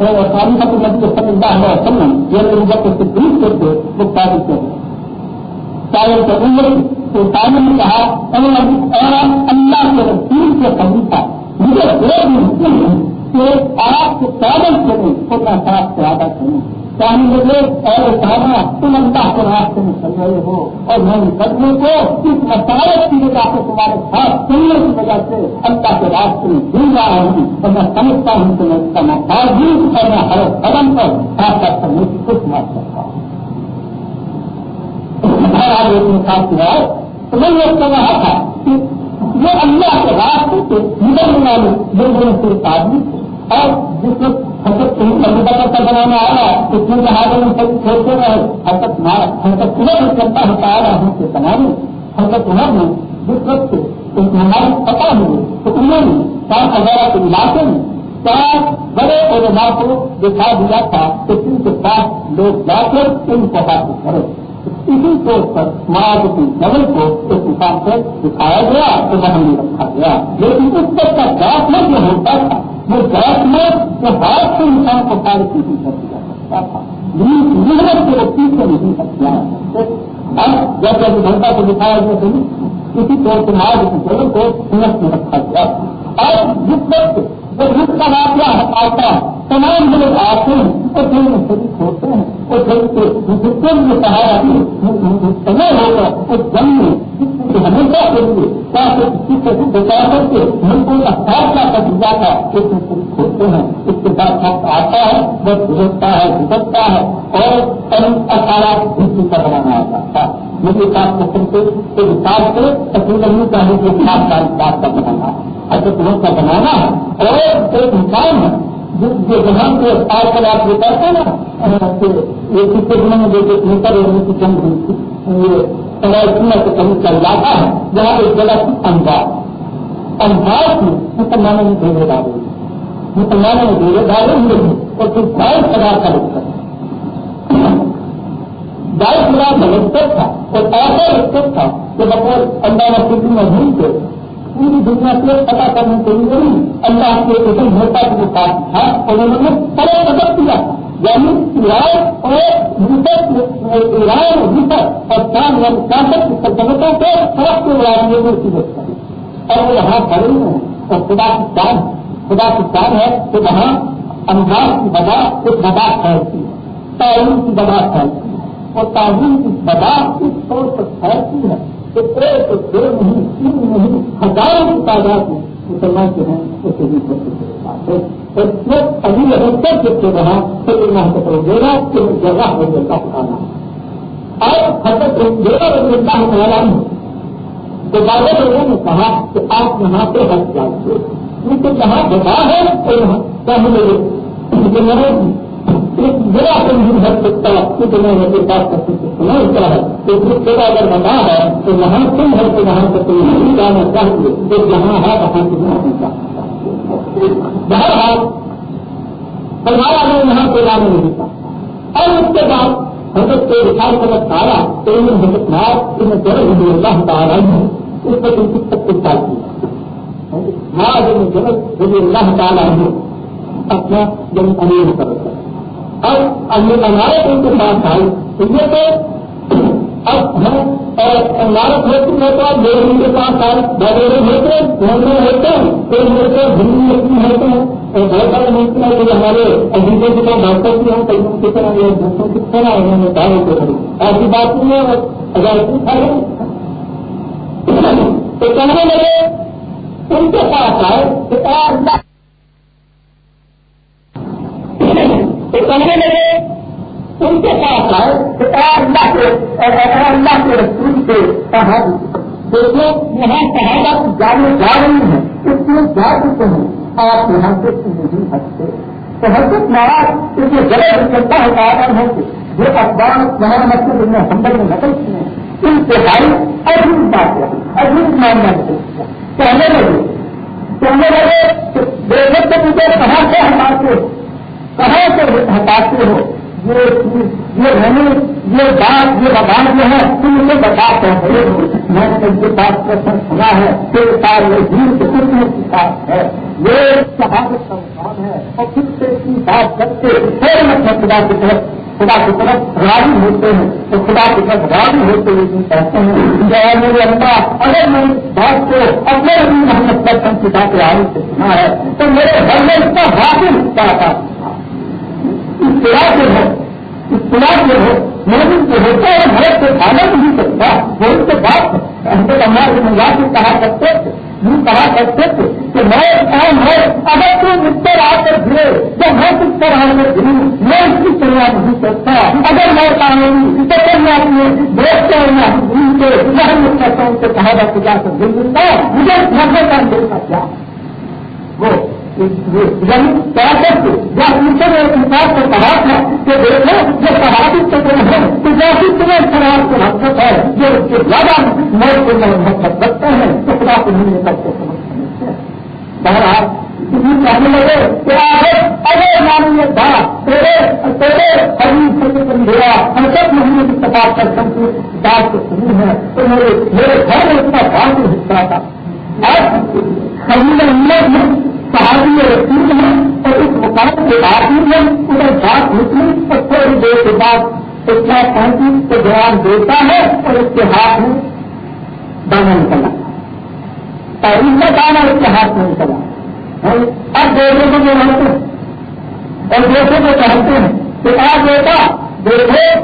[SPEAKER 1] خلیفت نبی صلی اللہ علیہ وسلم یہ لوگ جب تدریس کرتے وہ قابل کے چاہے تو عمر تو تعلیم نے کہا اور اللہ کے رسول کے خلیفہ مجھے بڑے مشکل ہے کہ آپ کے قابل کریں تو میں ساتھ سے آدھا لگے اور کہنا تم اللہ کے راستے میں چل رہے ہو اور میں قدموں کو اس مسالت کی وجہ سے تمہارے ساتھ چلنے کی وجہ سے اللہ کے راستے میں جل رہا ہوں اور میں سمجھتا ہوں کہ میں اس کا محتاج ہوں اور میں ہر قدم پر ساتھ کرنے کی کچھ بات کرتا ہوں۔ آج ایک ہے تو میں یہ کہہ رہا تھا کہ یہ اللہ کے راستے سے نکلنے والے لوگوں سے آدمی تھے اور جس وقت حرکت کہیں کبھی کا بنانا آیا، اس میں جہاز میں سبھی چھوڑتے رہے حرکت حرکت عمر کرتا ہوتا آ رہا ہوں سے بنانے حرکت عمر میں جس وقت ہماری پتا ہوئی تو انہوں نے سات وغیرہ کے علاقے میں چار بڑے علماء کو دکھا دیا تھا کہ ان کے پاس لوگ جا کر ان کو حاصل کرے اسی طور پر ماض کی جگل کو اس مقام سے دکھایا گیا، تو وہاں رکھا گیا۔ لیکن اس وقت کا گاس جو ہوتا تھا وہ گیس میں وہ بہت سے انسان کو سارے نہیں کر دیا کرتا تھا۔ محنت کے وقت سے نہیں سکتا اب جب جب گھنٹہ کو دکھایا گیا تو کسی طور سے مار کی جگل کو سنت میں رکھا گیا۔ اور جس وقت جب جس کا واقعہ ہٹاتا ہے۔ تمام لوگ آتے ہیں اور پھر میں شریف ہوتے ہیں اور پھر جتنے بھی سہارا سمے ہوگا اس جنگ میں ہمیشہ کے لیے تاکہ کسی سے بچا کر کے ملکوں کا فیصلہ کر دیا تھا، اس میں شریف ہوتے ہیں۔ اس کے بعد وقت آتا ہے وہ گزرتا ہے گزرتا ہے اور کئی دوسری کا بنانا آتا ہے مجھے ساتھ قسم سے ایک حساب سے تقریباً چاہیے کہ سات سال بات کا بنانا ہے حضرت روز کا بنانا ہے اور ایک انسان ہے۔ جو جہاں کے آج کل آپ یہ کہتے ہیں نا یہ کتنے دنوں میں دیکھے نیتر ہونے کی چند یہ سوائے سے کہیں کا علاقہ ہے، جہاں ایک جگہ کی انداز۔ انداز میں مسلمانوں نے بھیجے ڈالے مسلمانوں نے بھیجے ڈالے ہوئے ہیں۔ اور پھر بائیس ہزار کا رکھتا بائیس ہزار کا رسپیکٹ تھا، اور ایسا رسپیکٹ تھا کہ بطور اندازہ کسی میں گھوم کے پوری دنیا سے پتا کرنے کے لیے نہیں، اللہ کے ایک ہوتا کے پاس تھا اور انہوں نے بڑے مدد کیا۔ یعنی ایران اور ایران مصر اور چاند یعنی سیاست کی سلطنتوں کو سڑک کے لڑائیوں میں سیمت کری اور وہ یہاں کھڑے ہیں۔ اور خدا کی چاند خدا کی چاند ہے کہ وہاں انداز کی بدا ایک بدا پھیلتی ہے تعلیم کی بدا پھیلتی ہے اور تعلیم کی بدا اس طور پر پھیلتی ہے۔ تو ایک دو نہیں، تین نہیں، ہزاروں کی تعداد میں مسلمان جو ہیں، وہ شہید ہو چکے بات ہے ابھی اگر کر سکتے رہا تو یہ نہ کرو دے گا کہ جگہ ہو جائے گا اٹھانا اور حضرت میرا رضی اللہ تعالیٰ تو بابا لوگوں نے کہا کہ آپ یہاں پہ ہٹ جائیے کیونکہ جہاں بتا ہے تو یہاں پہلے میرا تو نہیں ہٹ سکتا کیونکہ میں نے بات کر سکتی سنا ہوتا ہے تو اس جگہ اگر بتا ہے تو یہاں کم ہے تو وہاں سے کوئی نہیں جانا چاہیے تو جہاں ہے وہاں سے نہیں چاہتا بہرحال ہمارا میں یہاں کو جانا نہیں چاہتا اور اس کے بعد حضرت کو رسال کرت پایا تو انہیں حضرت نار انہیں جڑ ہندو اللہ تعالیٰ ہے اس پر ان کی سب کچھ چاہتی ہے ہاں جب جگت رضی اللہ تعالیٰ ہے اپنا جب امیر کرتا ہے۔ اب امیر عمارت ان کے پاس آئی تو یہ تو اب ہم عمارت ہوتی ہے تو آپ ڈیڑھ کے پاس آئے بڑے ہوتے ہیں گھومنے ہوتے ہیں۔ کوئی ہوتے ہیں گھومنے ہوتے ہیں۔ اور بہت سارے ملتے ہیں کہ ہمارے عزیزوں کی طرح ڈاکٹر کی ہم کئی کی طرح یہ دوستوں کی طرح انہوں نے دعوے کو کری ایسی بات نہیں ہے۔ اگر تو کہنے لگے، ان کے پاس آئے کہ تو کہنے لگے ان کے پاس آئے کہ اللہ کے اور اللہ کے رسول کے کہا دیکھو، یہاں صحابہ کی جانے جا رہی ہیں، اس میں جا چکے ہیں۔ آپ یہاں سے نہیں ہٹتے۔ تو حضرت نواز اس میں غلط چلتا ہے کارن ہے کہ جو اخبار یہاں مسجد میں حمل میں نقل کیے ہیں۔ انتہائی عجیب بات ہے عجیب معاملہ کہنے لگے کہنے لگے کہ دیکھو تو مجھے کہاں سے ہٹاتے کہاں سے ہٹاتے ہو؟ یہ رہنے، یہ بات یہ بات جو ہے، تم مجھے بتا رہے ہو۔ میں نے کے بات کا سنا ہے، تیرے سال یہ دین کے کچھ کی بات ہے۔ یہ شہادت کا ہے۔ اور پھر سے کی بات کرتے پھر میں خدا کی طرف، خدا کی طرف راضی ہوتے ہیں۔ تو خدا کی طرف راضی ہوتے ہوئے کہتے ہیں جو میرے اللہ، اگر میں اس بات کو اپنے محمد درشن کی بات راضی سے سنا ہے، تو میرے گھر میں اتنا راضی چاہتا اطلاع جو ہے اطلاع جو ہے موجود جو ہوتا ہے بھارت سے کھانا نہیں سکتا، وہ اس کے بعد ہم تو ہمارے منگا سے کہا کرتے تھے یہ کہا کرتے تھے کہ میں کام ہے، اگر تم اس پر آ کر گرے، تو میں کس طرح سے گروں؟ میں اس کی چلنا نہیں سکتا۔ اگر میں قانونی تو کرنا اپنے دیکھتے ہیں میں گروں کے۔ میں کہتا ہوں کہ کہا جا کے جا کر گر ملتا مجھے نظر کا دیکھا کیا؟ وہ یعنی یا ایک انسان کو کہا تھا کہ دیکھو جو صحابی چکر ہے تو جیسی تمہیں خراب کو حقت ہے جو اس کے زیادہ موت کو میں محبت رکھتے ہیں تو خدا کو نہیں سب کو سمجھتے ہیں بہرحال کہنے لگے کہ تھا تیرے تیرے سے ہم سب مہینے کی تباہ کر سکتے بات تو سنی ہے تو میرے میرے گھر میں اتنا بھاگ حصہ تھا۔ اب خرید میں صحابی رسول ہیں اور اس مقام کے آخر میں ادھر بات نکلی اور تھوڑی دیر کے بعد اتنا پینتیس کو جواب دیتا ہے اور اس کے ہاتھ میں دانا نکلا تعلیم کا دانا اس کے ہاتھ میں نکلا ہاں، اب دیکھنے کو جو رہتے ہیں۔ اور دیکھنے کو چاہتے ہیں کہ آج بیٹا، دیکھو،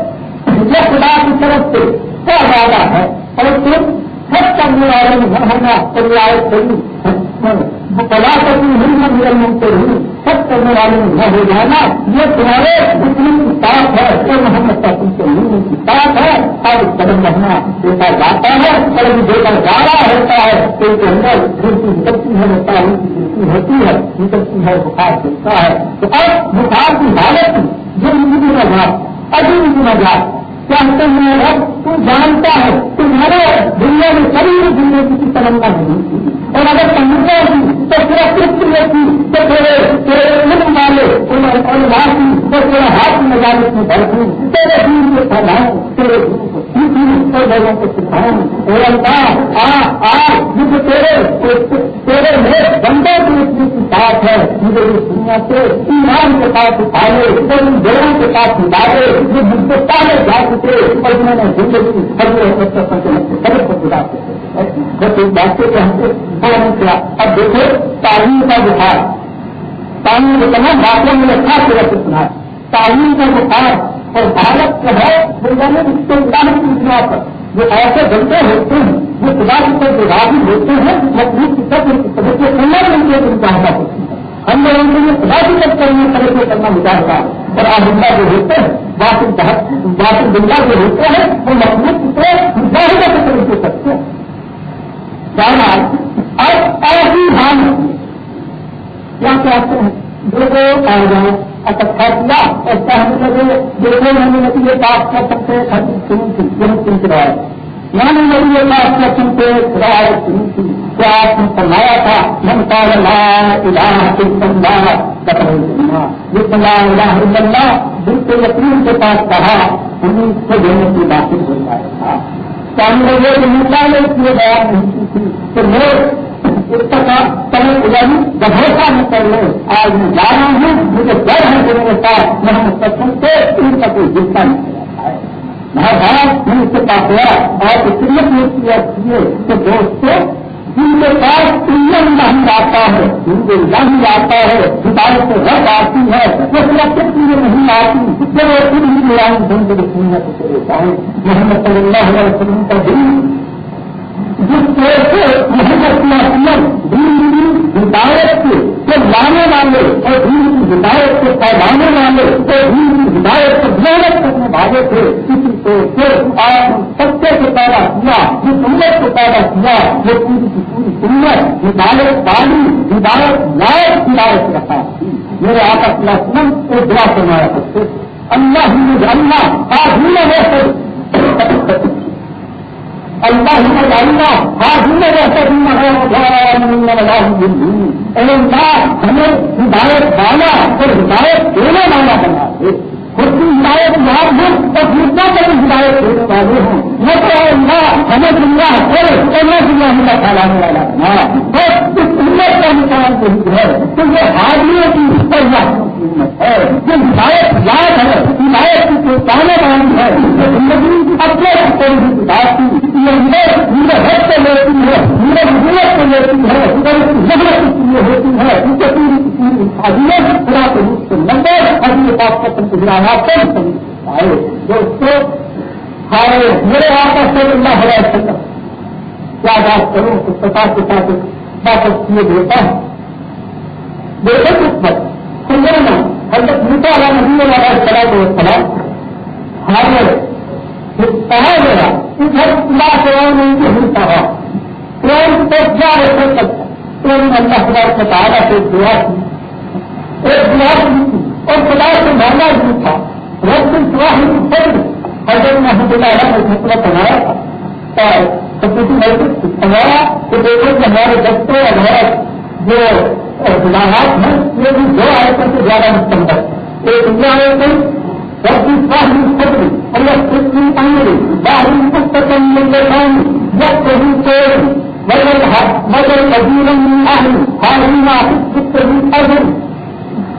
[SPEAKER 1] یہ خدا کی طرف سے کیا زیادہ ہے؟ اور تم سب کرنے والے میں ہونا رعایت کری پلا کرتی نہیں ہے میرے سے نہیں سب کرنے والے میں ہو جانا، یہ تمہارے مسلم کی بات ہے تو محمد کا تم سے نہیں کی بات ہے اور قدم رہنا دیکھا جاتا ہے قدم دیکھا جا رہا ہوتا ہے، تو اس کے اندر دل کی نکلتی ہے ہوتا ہے ان کی گرتی ہوتی ہے نکلتی ہے بخار چلتا ہے۔ تو اب بخار کی حالت جو زندگی میں جات ابھی بھی نجات چاہتے ہیں رب تو جانتا ہے تمہارے دنیا میں کبھی بھی زندگی کی تمنا نہیں تھی اور اگر سمجھا کی تو پورا کچھ کی، تو تیرے تیرے علم والے انہیں کی، تو تیرے ہاتھ میں جانے کی بڑھتی تیرے دین کو پھیلاؤں تیرے لوگوں کو سکھاؤں اور اللہ، آ آ، مجھے تیرے تیرے میرے بندوں کی اتنی کی بات ہے۔ مجھے اس دنیا سے ایمان کے ساتھ اٹھائے، اور ان جڑوں کے ساتھ ڈالے جو مجھ سے پہلے جا چکے اور میں نے زندگی سب کو گزار بس ایک بات سے کیا؟ اب دیکھو، تعلیم کا بخار تعلیم کے تمام باتوں میں خاص طرح سے سنا تعلیم کا بخار اور بھارت جو ہے دنیا یعنی میں اس کے انسان کی پر جو ایسے بندے ہوتے ہیں وہ خدا کی طرف راضی ہوتے ہیں مخلوق کی طرف سدسیہ کرنا کے لیے ان چاہتا ہوتی ہے۔ ہم نے کے لیے خدا کی طرف کرنے طرح کرنا مچاہتا اور آج آبندہ جو ہوتے ہیں واقع واقع بندہ جو ہوتے ہیں وہ مخلوق کی طرف کے طریقے کرتے ہیں جانا اور ایسی حال کیا کہتے ہیں؟ جو آ جائیں اکٹھا کیا اور کہنے لگے، جو ہمیں نبی یہ بات کر سکتے ہیں سن کرائے یعنی نبی یہ بات کر سنتے کرائے سن تھی کیا آپ نے فرمایا تھا؟ من کا اللہ. الہ جس اللہ اللہ بالکل یقین کے پاس کہا ہم اس کو دینے کی بات ہو جائے تھا چاہیے وہ نکالے کیے بیان نہیں کی تھی تو میں بھروسہ نہیں کر لیں آج میں جا رہا ہوں، مجھے ڈر ہے کہ میرے ساتھ؟ محمد سچن سے ان کا کوئی جلتا نہیں میں بھارت میں اس کے پاس گیا۔ اور کریت میں کیے کہ دوستوں جن کے پاس علم نہیں آتا ہے، جن کو نہیں آتا ہے کتابوں کو رد آتی ہے، وہ سرکشت چیزیں نہیں آتی جتنے وہ خود ہی ملائی دن کے محمد صلی اللہ علیہ وسلم کا طور دن جس طرح سے محمد ہدایت کے لانے والے اور دین کی ہدایت کے پھیلانے والے اور دین کی ہدایت کو محنت کرنے والے تھے، کسی کو صرف آپ سچے کو پیدا کیا جس امت کو پیدا کیا وہ پوری کی پوری سنت ہدایت والی ہدایت لائق ہدایت رکھا میرے آپس لکھنؤ کو برا کروایا کرتے اللہ ہی اللہ آج ہی میں اللہ ہی اللہ ہر دن رہتے ہمیں ہدایت والا اور ہدایت دینے والا بنا دے۔ خود کی ہدایت یاد ہوں اور دوسرا بھی ہدایت دینے والے ہوں وہ تو اللہ ہمیں دنیا ہے میں دنیا ہمیں پھیلانے والا بنا۔ امت کا نکال نہیں ہے تو یہ آدمیوں کی اللہ ہے۔ جو ہدایت یاد ہے، ہدایت کی پانے والی ہے۔ زندگی اپنے کوئی بھی بات کی میرے سے لیتی ہے میرے ضرورت سے لیتی ہے۔ ضرورت اس لیے ہوتی ہے ان کے پوری پوری حاضر خدا کے روپ سے نمبر ابھی پاس پسند گرانا آئے ہمارے میرے آپس سے اللہ علیہ وسلم، کیا بات کروں؟ تو پتا کے ساتھ واپس کیے دیتا ہوں۔ دیکھو کس وقت سمجھنا حضرت نیتا والا نہیں والا چلا تو سلام ہمارے کہا گیا اس وقت خدا سوال نہیں کہ ہوں کہا قرآن تو کیا ہے رکھے تک قرآن اللہ خدا سے کہا تو دعا کی۔ ایک دعا کی اور خدا سے مانگا بھی تھا۔ رب دعا ہی سب حضرت محمد اللہ نے فیصلہ بنایا تھا اور کمپیوٹر محسوس دیکھو کہ ہمارے بچے اور ہمارا جو گناہات ہیں، یہ بھی دو آیتوں سے زیادہ مستمل ایک دنیا میں وفي فهم الصدر ويسقط الامر بعد مستقل من اللسان يقتضي الخير بدل قديما من اهل هذه ما في من اجل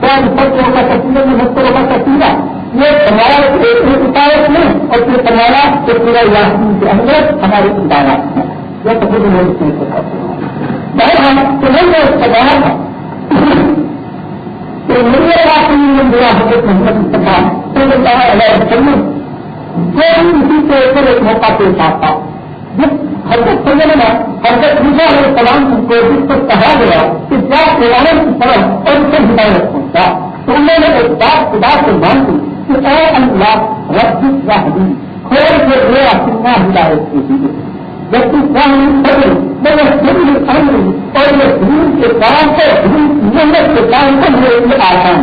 [SPEAKER 1] كان فترة كثيرا من فترة كثيرة یہ تمہارا ایک حکایت میں اور پھر تمہارا جو پورا یاسین کے اندر ہمارے امدادات ہیں یہ تو خود لوگ استعمال کہ میرے پاس میرا حضرت محمد استعمال صلی اللہ وسلم، جو بھی اسی کے اوپر ایک موقع پیش آتا۔ جس حضرت سنگل میں حضرت رضا علیہ السلام کو جس پر کہا گیا کہ کیا قرآن کی طرف اور اس سے ہدایت پہنچا تو انہوں نے ایک بات خدا سے مانگی کہ اے اللہ، رب یا حدیث کھول کے میرا سننا ہدایت کی دیجیے جبکہ قانون بدل مگر دل امر اور یہ دین کے کام کو، دین محنت کے کام کو میرے لیے آسان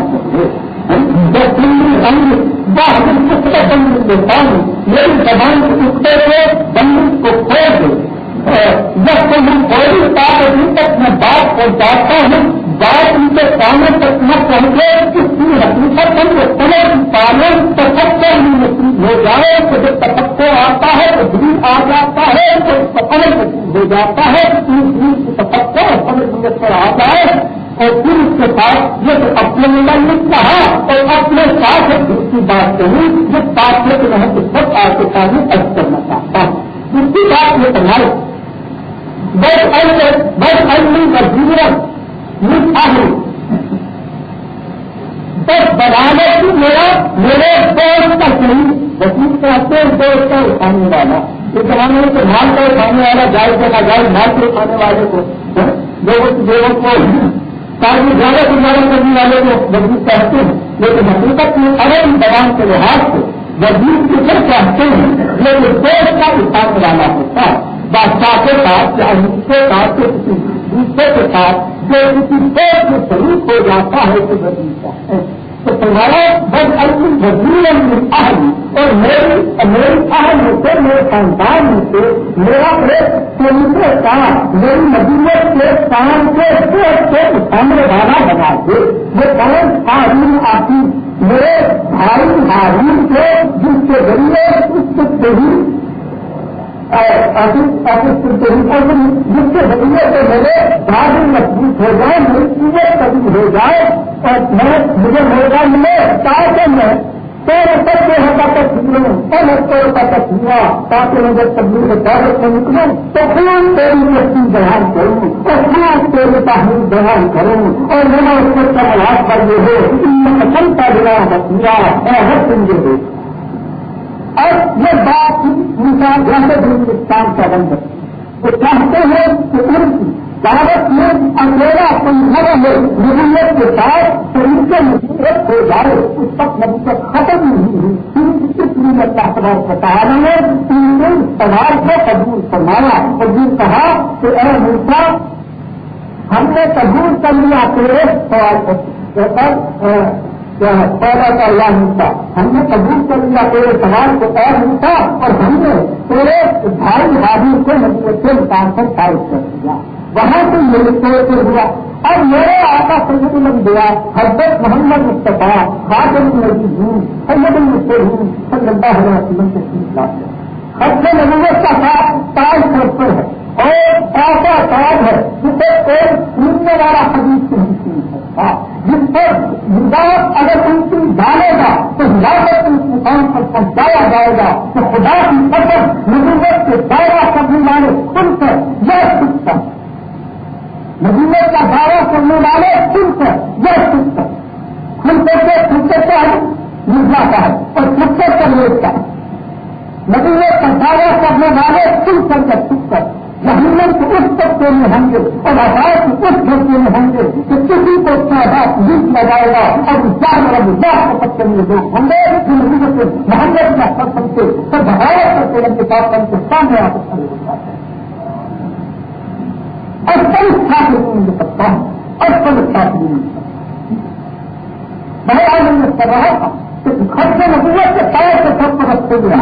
[SPEAKER 1] جب دین امر باہر پختہ بند کے کام میری زبان کے ٹکڑے کو بند کو کھول دے۔ جب سے ہم فوری طاقت تک میں بات پہنچاتا ہوں بات ان کے کاموں تک نہ پہنچے اس کی حقیقت ہم کو سمجھ پالن تفکر ہی ہو جائے تو جب تفکر آتا ہے تو دین آ جاتا ہے، تو سفر ہو جاتا ہے اس دین کی تفکر سمجھ سمجھ کر آ جائے۔ اور پھر اس کے ساتھ یہ تو اپنے ملن نے کہا اور اپنے ساتھ اس کی بات کہی جس بات میں میں اس وقت آپ کے سامنے ارد کرنا چاہتا ہوں۔ دوسری بات یہ کرنا بس بس الگ بس بنانے کی میرا میرے دوست کا صحیح وسیع کہتے ہیں دوست کا اٹھانے والا۔ اس زمانے میں مال کو کھانے والا، جائز دیکھا جائے مال کو ہاں؟ کھانے والے کو لوگوں کو تاکہ زیادہ گزارا کرنے والے کو مزید کہتے ہیں۔ لیکن حقیقت میں اگر ان بیان کے لحاظ سے وزیر کسے چاہتے ہیں، لیکن دیش کا اٹھانے والا ہوتا ہے بادشاہ کے ساتھ یا ان کے ساتھ دوسرے کے ساتھ جو کسی دیش میں شریف ہو جاتا ہے تو وزیر کا ہے۔ تو تمہارا بس اپنی وزیر اہم اور میری میری اہم سے، میرے خاندان سے، میرا ایک سیمتے کا میری مدینے کے کام کے سامنے والا بنا کے یہ کون تعلیم آتی؟ میرے بھائی ہارون کے جس کے ذریعے اس سے ہی جس کے ذریعے سے میرے بھائی مضبوط ہو جائے، میری چیزیں کبھی ہو جائے، اور میں، مجھے موقع ملے تاکہ میں تیرے تک کے ہوتا تک نکلوں، اور میں تیرے تک ہوا، تاکہ میں جب تبدیل کے دورے سے نکلوں، تو خون تیری مٹی بیان کروں، اور خون تیری تحریر بیان کروں، اور میں نے اس کو سوالات پر یہ ہو، ان میں پسند کا بنا بچیا اور ہر دن یہ ہو۔ اور یہ بات انسان جیسے بھی ہندوستان کا بند ہے۔ وہ چاہتے ہیں کہ ان کی دعوت میں اکیلا سمجھانا ہے نبوت کے ساتھ تو ان سے مصیبت ہو جائے، اس وقت نبوت ختم نہیں ہوئی اس لیے میں چاہتا ہوں بتانا ہے ان سوال کو قبول فرمایا۔ قبول کہا کہ اے موسا ہم نے قبول کر لیا تیرے سوال پر پیدا کا اللہ ہوتا ہم نے قبول کر لیا، تیرے سوال کو اور ہوتا اور ہم نے تیرے بھائی بھابھی کو نبوت کے مقام پر فائد کر دیا وہاں سے میرے سوچ ہوا۔ اب میرے آقا سید دیا حضرت محمد مصطفیٰ خاطر نبی ہوں سید المسر ہوں صلی اللہ علیہ وسلم کے سیکھ لاتے حضرت نبوت کا ساتھ تاج پر ہے اور ایسا تاج ہے جسے ایک سننے والا حدیث سے نہیں سن سکتا ہاں، جس پر ہدایت اگر ان کی ڈالے گا، تو ہدایت اس مقام پر پہنچایا جائے گا تو خدا کی قدر نبوت کے دائرہ کرنے والے سن کر یہ سکتا مدینے کا دعویٰ کرنے والے سن کر یہ سن کر خود سے خود سے مل جاتا ہے اور خود سے کر لیتا ہے مدینے کا دعویٰ کرنے والے سن کر کے کو اس طبقے میں ہوں گے اور آزاد کو اس طبقے میں ہوں گے کہ کسی کو آزاد لنک لگائے گا۔ اور چار مرد دار کو پتھر میں لوگ ہوں گے محمد کا سب سب سے سب بغاوت کرتے ہیں کے ساتھ کے سامنے آ کر کھڑے ہو جاتے ہیں۔ اور کئی چھاتی مل سکتا ہوں اور کئی چھاتی مل سکتا بہت آج میں کر رہا تھا کہ خرچے نبوت کے پیر کے سب کو رکھتے ہوئے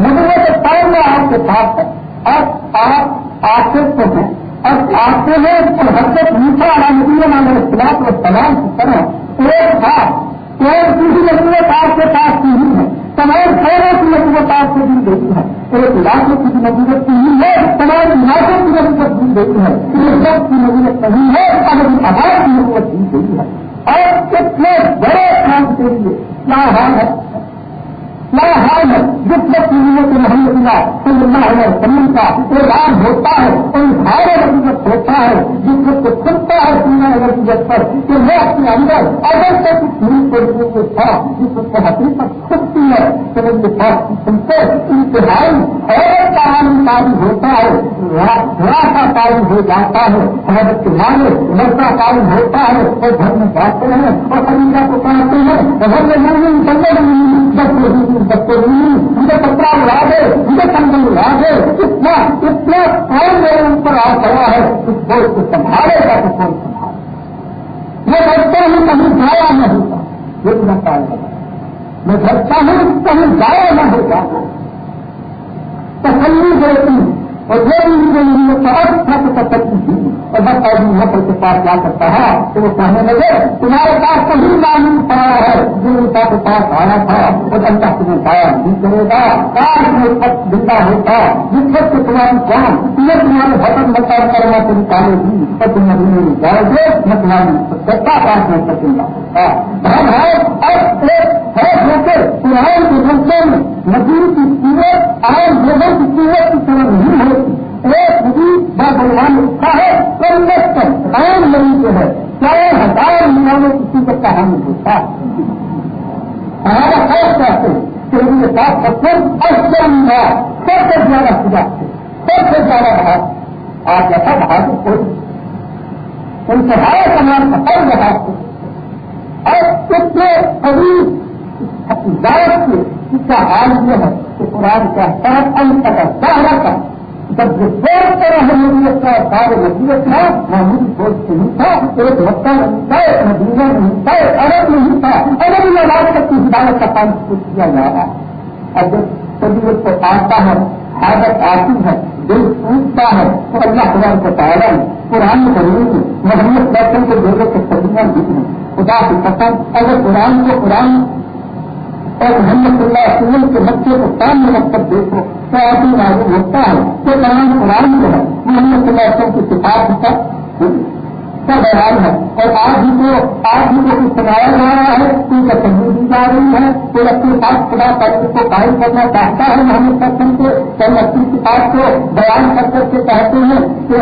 [SPEAKER 1] نبوت کے پیر میں آپ کے ساتھ ہے۔ اور آپ آتے تو ہیں. اور آتے ہیں تو حضرت میٹھا والا نبی والے اختلاف و سلام کی طرح ایک تھا ایک کسی نبوت آپ کے پاس نہیں ہے. تمام خیروں کی نبوت آپ کو دی دیتی ہے. ایک علاقے کی نبوت کی نہیں ہے. تمام علاقوں کی نبوت دی دیتی ہے. ایک سب کی نبوت نہیں ہے. اگر آباد کی نبوت دی گئی ہے. اور اتنے بڑے کام کے لیے کیا حال ہے. کیا حال ہے جس وقت محمد اللہ صلی اللہ علیہ وسلم کا اعلان ہوتا ہے اور سارے نتیجت ہوتا ہے، جس وقت کھلتا ہے سینا نتیجت پر کہ میں اپنے اندر اگر سے کچھ نیل کو لوگوں کے ساتھ جس وقت حقیقت کھلتی ہے، تو ان کے ساتھ سن سے انتہائی اور تعلیم تعلیم ہوتا ہے راستہ تعلیم ہو جاتا ہے حضرت کے مانے مرتا تعلیم ہوتا ہے، اور گھر میں جاتے ہیں، اور خریدا کو کہتے ہیں اور گھر میں نہیں سمجھ بچے مجھے کپڑا اڑا دے مجھے کنگل اڑا دے اتنا اتنا کون میرے اوپر آ پڑا ہے، اس کو سنبھالے گا تو کون سنبھالے میں بچتا ہوں، کہیں جایا نہ ہوگا یہ میں پال میں بچتا ہوں، کہیں جایا نہ ہوگا تسلی دیتی ہوں۔ اور جو بھی مجھے سبق تھا تو سب تک تھی اور بس آدمی نسل کے پاس جا کرتا ہے تو وہ کہنے لگے تمہارے پاس کہیں معلوم پڑا ہے جو انسا کے پاس آیا تھا، وہ جنتا تمہیں پایا نہیں کرے گا کاش میں سب زندہ ہوتا، جس وقت تمہاری جان تمہیں تمہارے بھٹن بتا کرنا تو نکالے گی اور تم مدینے میں جاؤ گے میں تمہاری سچا پاس میں سب زندہ ہوتا بہن ہے اور ایک ہے ہو کر قرآن کے میں مزید کی قیمت عام لوگوں کی قیمت کی طرح نہیں ہوتی۔ ایک حدیث بہت بھگوان لکھا ہے کم تک عام نہیں جو ہے چار ہزار مہینوں کسی کو کہانی ہوتا۔ ہے ہمارا خیال چاہتے ہیں کہ ان کے ساتھ سب سے اچھا سب سے زیادہ گیا تھا بھاگ کوئی ان ہاں سے ہر سامان کا سفر رہا اور اتنے قریب ذات کے اس کا حال یہ ہے کہ قرآن کا سڑک ان کا سہارا تھا۔ جب جو سوچ کر حمیت کا سارے نصیحت تھا معمولی سوچ سے نہیں تھا ایک مکہ نہیں تھا ایک مدینہ نہیں تھا ایک عرب نہیں تھا، اگر یہ آواز تک کی ہدایت کا کام کیا جا رہا ہے۔ اور جب طبیعت کو آتا ہے حادت آتی ہے، دل ٹوٹتا ہے تو اللہ قرآن کو تعالیٰ قرآن کریں محمد درشن کے لوگوں کے سبزیاں دکھیں خدا کی قسم، اگر قرآن کو قرآن اور محمد اللہ علیہ وسلم کے بچے کو سامنے رکھ دیکھو تو آپ معلوم ہوتا ہے کہ قرآن قرآن جو ہے محمد اللہ علیہ وسلم کی کتاب کا کا بیان ہے اور آج بھی کو آج بھی کو کچھ سنایا جا رہا ہے، کوئی تصویر دی جا رہی ہے۔ کوئی اپنے پاس خدا پتر کو قائم کرنا چاہتا ہے محمد سسم کے کئی اپنی کتاب کو بیان کر کر کے کہتے ہیں کہ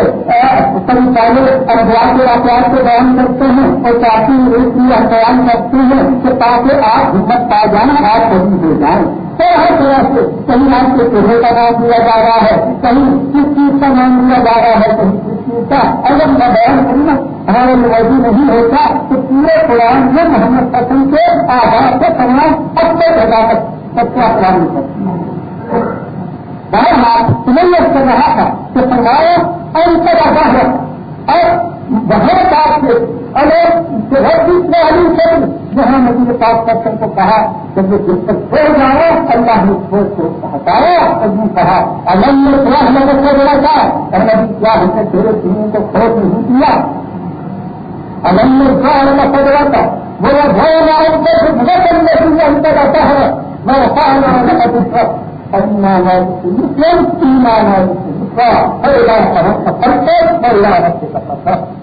[SPEAKER 1] کئی پہلے افراد کے واقعات کو بیان کرتے ہیں اور چاہتے ہیں ایک بھی بیان کرتے ہیں کہ تاکہ آپ ہمت پا جانا آپ کبھی ہو جائیں۔ تو ہر طرح سے کہیں آپ کے چولہے کا نام دیا جا رہا ہے، کہیں کس چیز کا نام دیا جا رہا ہے، کہیں کس چیز کا اگر میں بیان کروں ہمارے موضوع نہیں ہوتا، تو پورے قرآن میں محمد قسم کے آدھار سے تمام سب سے زیادہ سچا قرآن کرتی بہرحال تمہیں یہ کر رہا تھا کہ سرمایہ انتر ہے، اور بہت بات سے الگ میں علی سے جہاں نبی نے پاس کرشن کو کہا، جب وہ جس تک چھوڑ جاؤ اللہ نے چھوڑ کو ہٹایا اور نے کہا الگ نے کیا ہمیں سے بڑا تھا اور نبی، کیا ہم نے تیرے دنوں کو کھوٹ نہیں کیا الگ نے کیا ہمیں سے بڑا تھا وہ بھائی نام سے بہت کرنے کے لیے انتر آتا ہے میں کہا مسلم تین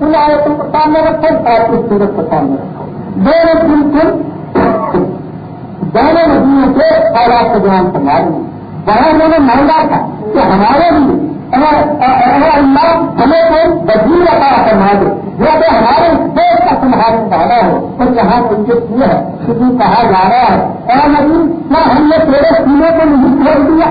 [SPEAKER 1] ان آیتوں کو سامنے رکھے آپ اس سورت کو سامنے رکھو دونوں بالکل دونوں ندیوں کے حالات کو بیان کرنا رہی وہاں انہوں نے مانگا تھا کہ ہمارے لیے اللہ ہمیں کوئی وزیر عطا کرنا دے۔ جو کہ ہمارے دیش کا تمہارے والا ہو تو یہاں ان کے کیے ہے؟ کسی کہا جا رہا ہے۔ اے نبی کیا ہم نے تیرے سینے کو نہیں کھول دیا۔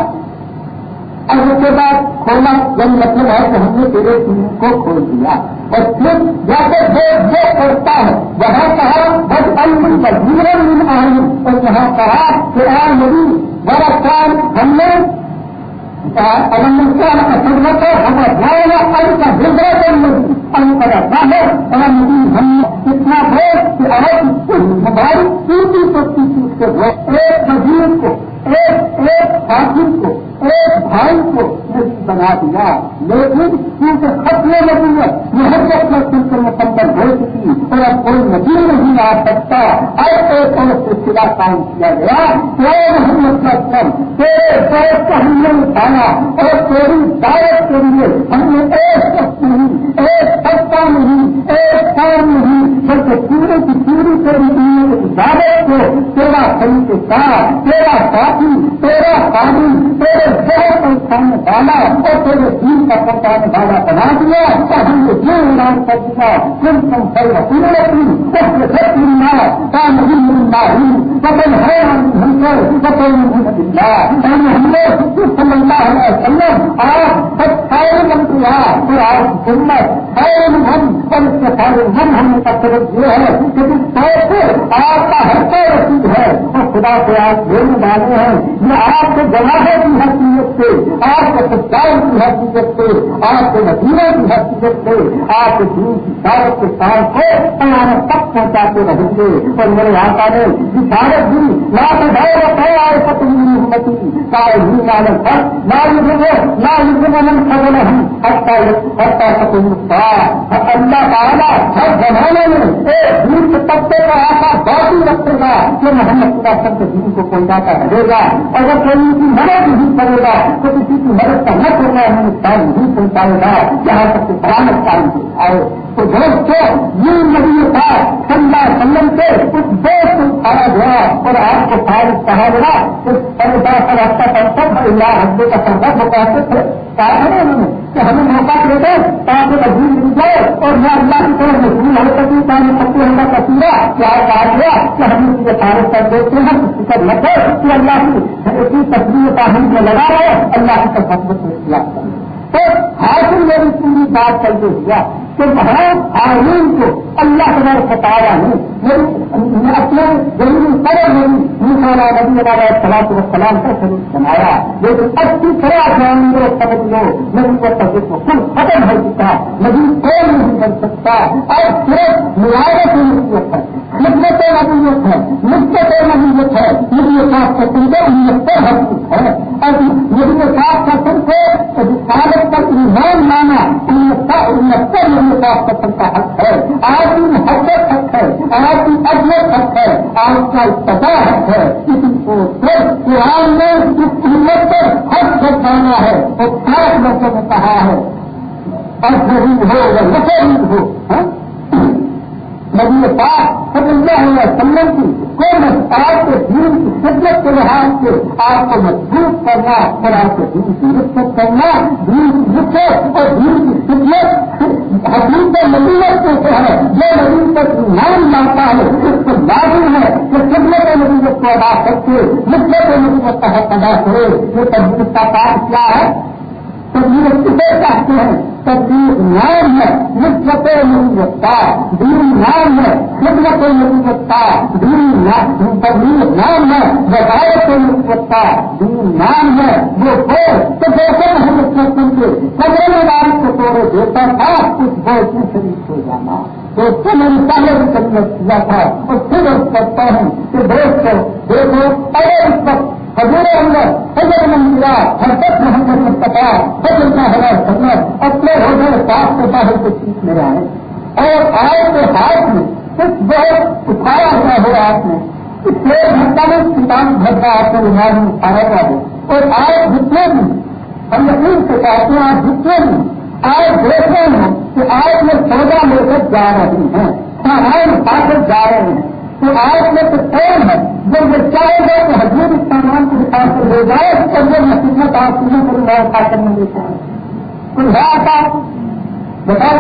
[SPEAKER 1] اور اس کے بعد کھولنا یعنی مطلب ہے کہ ہم نے تیرے سینے کو کھول دیا۔ اور پھر جیسے دیش جو کرتا ہے۔ وہاں کہا بس ان وزیر آئی اور یہاں کہا کہ اے نبی بڑا کام ہم نے خدمت ہمیں جائے گا ان کا دوسرا ان کا رکھا ہے۔ ہم اتنا ہے کہ اگر ہماری پوری پتی چیز کے ایک مزید کو ایک ایک حاصل کو بنا دیا لیکن کیونکہ ختم نہیں ہے، محبت میں سلسلے میں مکمل ہو چکی، اور اب کوئی نظیر نہیں آ سکتا ایسے ایک سلسلہ قائم کیا گیا تو محمد اسلم تیرے دوست کا ہم نے اٹھانا اور تیری دعوت کے لیے ہم نے ایک شخص نہیں، ایک سستا نہیں، ایک کام نہیں، بلکہ پورے کی پوری تیری دعوت کو تیرا صحیح کے ساتھ تیرا ساتھی، تیرا قانون تیرے بہت انسان ڈالا اور تیرے دین کا پہچان ڈالا بنا دیا اور ہم نے جو اعلان کر دیا، تم تم سر رسول رکھی سب سے سب ملنا کا نہیں ملنا ہی قتل ہے ہم سے قتل نہیں ملنا ہم نے سمجھتا ہے سمجھ آپ سب سارے منتری تو آپ سنت سارے ہم سب کے سارے ہم ہم نے تصویر یہ ہے کہ پیسے آپ کا ہر کوئی رسید ہے اور خدا سے آپ بولنے والے ہیں۔ یہ آپ کے گواہوں کی حیثیت سے، آپ کے سچائی کی حیثیت سے، آپ کے نتیجے کی حیثیت سے آپ کے دین کی دعوت کے ساتھ کو ہمارے تک پہنچاتے رہیں گے۔ اور میرے آقا نے سارے دن نہ تو بھائی رکھے آئے پتہ ہمتی سارے ہی مالک ہے نہ لکھے نہ لکھنے من خبر نہیں ہٹتا سکتا اللہ تعالیٰ ہر زمانے میں ایک دین کے پتے کا آسا باقی رکھے گا کہ محمد خدا سب کے دین کو پہنچاتا رہے گا اگر کوئی کی مدد نہیں کرے گا تو کسی کی مدد کا نہ کرنا ہندوستان کام نہیں پہنچائے گا جہاں تک کہ سلامت کام آئے تو دوستوں یہ نبی تھا۔ سندا سنگم سے اس دوست اٹھایا گیا اور آپ کو فارغ کہا گیا اس سردا پر آپ کا سب اللہ حد کا سردر وہ کہتے تھے۔ کہا تھا انہوں نے کہ ہمیں موقع دے دے تاکہ وزیر مل جائے اور میں اللہ کی طرف مشہور ہو سکوں تاکہ سب اللہ کا سیرا کیا کہا گیا کہ ہم اس کے فارغ کر دیتے ہیں۔ فکر نہ کر کہ اللہ کی اسی تصویر کا ہم جو لگا رہے۔ اللہ کی طرف میں کیا تو حاصل میری پوری بات چل کے ہوا۔ کہ بہت آئین کو۔ اللہ تعالیٰ ستایا نہیں اپنے ضروری کرے نہیں مسالہ نبی والا سلام کو سلام کا شریف بنایا لیکن اچھی طرح جان لو سمجھ لو نبی کو سبھی کو خود ختم ہو چکا۔ نبی کوئی نہیں بن سکتا۔ اور صرف ملاوٹ ہی نصیحت ہے۔ نسبت نبیت ہے۔ نسبت نبیت ہے۔ نبی صاحب کا سن کو نسبت ہر ہے۔ اور نبی صاحب کا سن کو رسالت پر ایمان لانا نسبت نبی صاحب کا سن کا حق ہے، آج کی محبت حق ہے، آج کی اجمت حق ہے، آج کا اتفاق حق ہے۔ کسی کو صرف قرآن نے اس قیمت پر حق بچانا ہے اور خاص لوگوں نے کہا ہے۔ اور غریب ہو یا نفرید ہو ہاں؟ نبی پاک صلی اللہ علیہ وسلم کی کوئی آپ کے دین کی خدمت کے لحاظ سے آپ کو مضبوط کرنا اور آپ کے دین کی رخت کرنا، دین کی رخت اور دین کی خدمت حقیقت نبیت سے ہے۔ جو نبی پر ایمان لاتا ہے، اس کو لازم ہے کہ خدمت نبیت کو ادا کر کے مدت نبیت کا حق ادا کرے۔ یہ تجویز کا کام کیا ہے؟ تجویز کسے چاہتے ہیں؟ تدبیر نام ہے، نسبت نبوتا دین نام ہے خدمت نبوتا دین تدبیر نام ہے وزارت نبوتا دین نام ہے، وہ ہو تو جیسے محمد سن کے قبر مدار کو توڑے دیتا تھا؟ اس بول کی شریف ہو جانا۔ تو اس سے میری پہلے بھی کلمت کیا تھا، اور پھر کرتا ہوں کہ دوست دیکھو اگر اس وقت حضور اندر حضر منگلا حرکت محمد مصطفیٰ حضر کا حضر حضرت اپنے روزے صاف سے باہر کو سیکھ لے آئے۔ اور آئے کے ہاتھ میں کچھ بہت اٹھایا ہوا ہو آپ نے اس لیے گھنٹہ میں کتاب گھر کا آپ کو نماز میں اٹھایا ہوا ہو اور آئے جتنے بھی ہم یقین سے کہتے ہیں آپ جتنے بھی آئے دیکھ رہے ہیں کہ آج میں سودا لے کر جا رہی ہیں۔ سامان اٹھا کر جا رہے ہیں۔ تو آج میں تو کون ہے؟ جو یہ چاہے گا کہ حضور اس سامان کو دکھا کر لے جائے، تو یہ میں خدمت آپ کو کروں گا اٹھا کر میں لے جائیں کوئی ہے آتا بتاؤ۔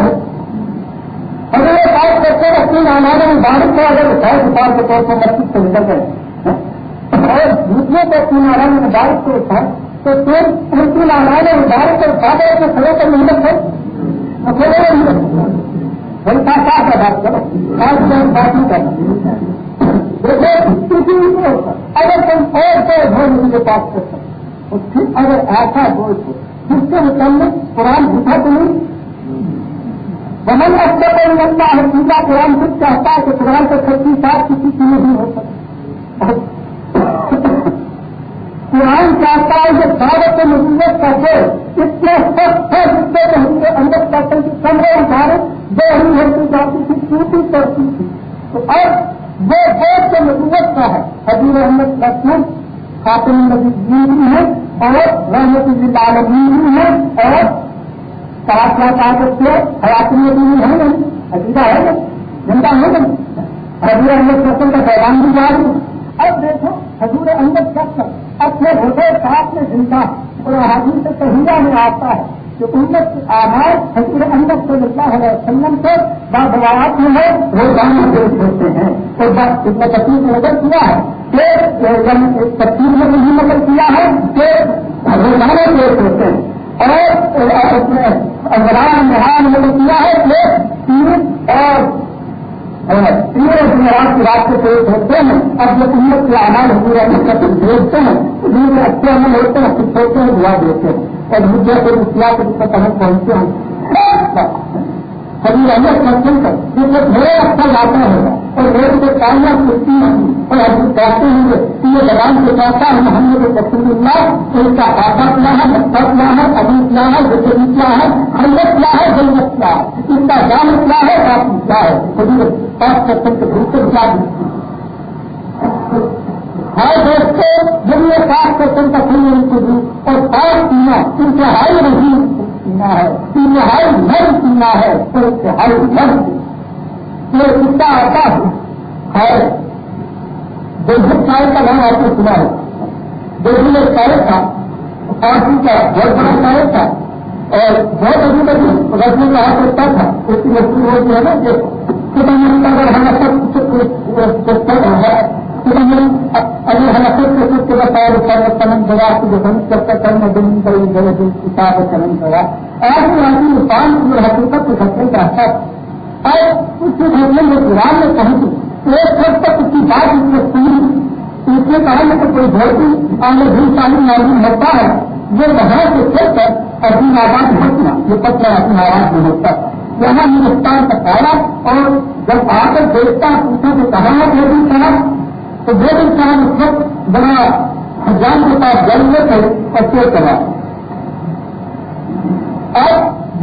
[SPEAKER 1] حضور بات کرتے ہیں اپنی نامانہ مبارک کو اگر اٹھائے مثال کے طور پر مسجد سے نکل گئے، اور دوسرے کو اپنی نامانہ مبارک کو اٹھائے تو پھر ان کی مبارک کو اٹھا کر کے کھڑے کر محنت ہے اکیلے نہیں بھائی صاف ہے بات کرو آج سے بات نہیں اگر کوئی اور کوئی گھر مجھے پاس کر سکتے پھر اگر ایسا بول تو جس کے متعلق قرآن دکھا تو نہیں بمن اچھا کوئی لگتا ہے پوجا قرآن خود چاہتا ہے کہ قرآن کو چھٹی سات کسی کی نہیں ہو سکتی قرآن چاہتا ہے کہ دعوت نبوت کا دور اتنا سخت ہے جس سے ہم کے اندر کرتے کمرے اٹھارے جو ہم ہوتی جاتی تھی ٹوٹی پڑتی تھی۔ تو اب وہ دیش کے نبوت کا ہے۔ حضور احمد لکشمن خاتم نبی بھی ہے اور رحمت العالمین بھی ہے اور سات لاکھ آگے سے حیات نبی بھی ہے نہیں عقیدہ ہے نا جنتا ہے نا حضور احمد لکشمن کا پیغام بھی جاری اب دیکھو، حضور احمد لکشمن اپنے ہوتے ساتھ میں زندہ اور حاضر سے کہیلا میں آتا ہے کہ امت کی آواز حضور احمد صلی اللہ علیہ وسلم سے بادوات میں ہے روزانہ پیش ہوتے ہیں۔ تو بس اس میں تقریب میں نظر کیا ہے کہ یعنی تقریب میں نہیں نظر کیا ہے کہ روزانہ پیش ہوتے ہیں۔ اور افغان مہان نے کیا ہے کہ تین اور تین جمعرات کی رات سے پیش ہوتے ہیں، اب جب امت کے آواز حضور احمد کا دیکھتے ہیں دن میں اچھے عمل ہوتے ہیں، کچھ ہوتے ہیں، دعا دیتے ہیں۔ اور مجھے کو اصلاح کو جس پہنچتے ہیں۔ سبھی اہمیت مسلم کر کیونکہ بڑے اچھا جاتا ہے اور لوگ کو کامیاب ملتی ہیں اور ہم کہتے ہیں کہ یہ لگان سے چاہتا ہے محمد رسول اللہ تو اس کا خاصا کیا ہے مقصد کیا ہے ابھی کیا ہے زندگی کیا ہے حلت کیا ہے، جنت کیا ہے، اس کا جان کیا ہے کافی کیا ہے؟ خود پانچ پرسنٹ کے گروپ سے کیا ہر دوستوں جب یہ سات پرسنٹ کا کھل نہیں کی اور پانچ پینا انتہائی نہیں پینا ہے انتہائی نرم پینا ہے تو انتہائی نرم یہ کتا آتا ہے دیکھ چائے کا نام آپ نے سنا ہے دیکھیے ایک شاعر تھا پارٹی کا بہت بڑا شاعر تھا اور بہت ابھی تک رسمی کا ہاتھ رکھتا تھا اس کی وقت وہ جو ہے نا کہ اگر ہم سب کچھ ہے ابھی کے بتایا سر دوا کا کرنا دن کتاب دوا انسان کی حقیقت گھٹنے کا ہے اور اس گھٹنے میں قرآن میں پہنچی ایک وقت تک اس کی بات اس سنی اس نے کہا کوئی دھوتی آگے بھی تعلیم معلوم ہوتا ہے وہاں سے چل کر اپنی آواز ہونا یہ پتھر اپنی آواز میں ہوتا ہے یہاں ہندوستان کا پہلا اور جب آ کر دیکھتا پوچھا تو کہاں ہے دو تو دو دن صاحب اس وقت بڑا حجام کے پاس جل میں تھے اور چور کرا اور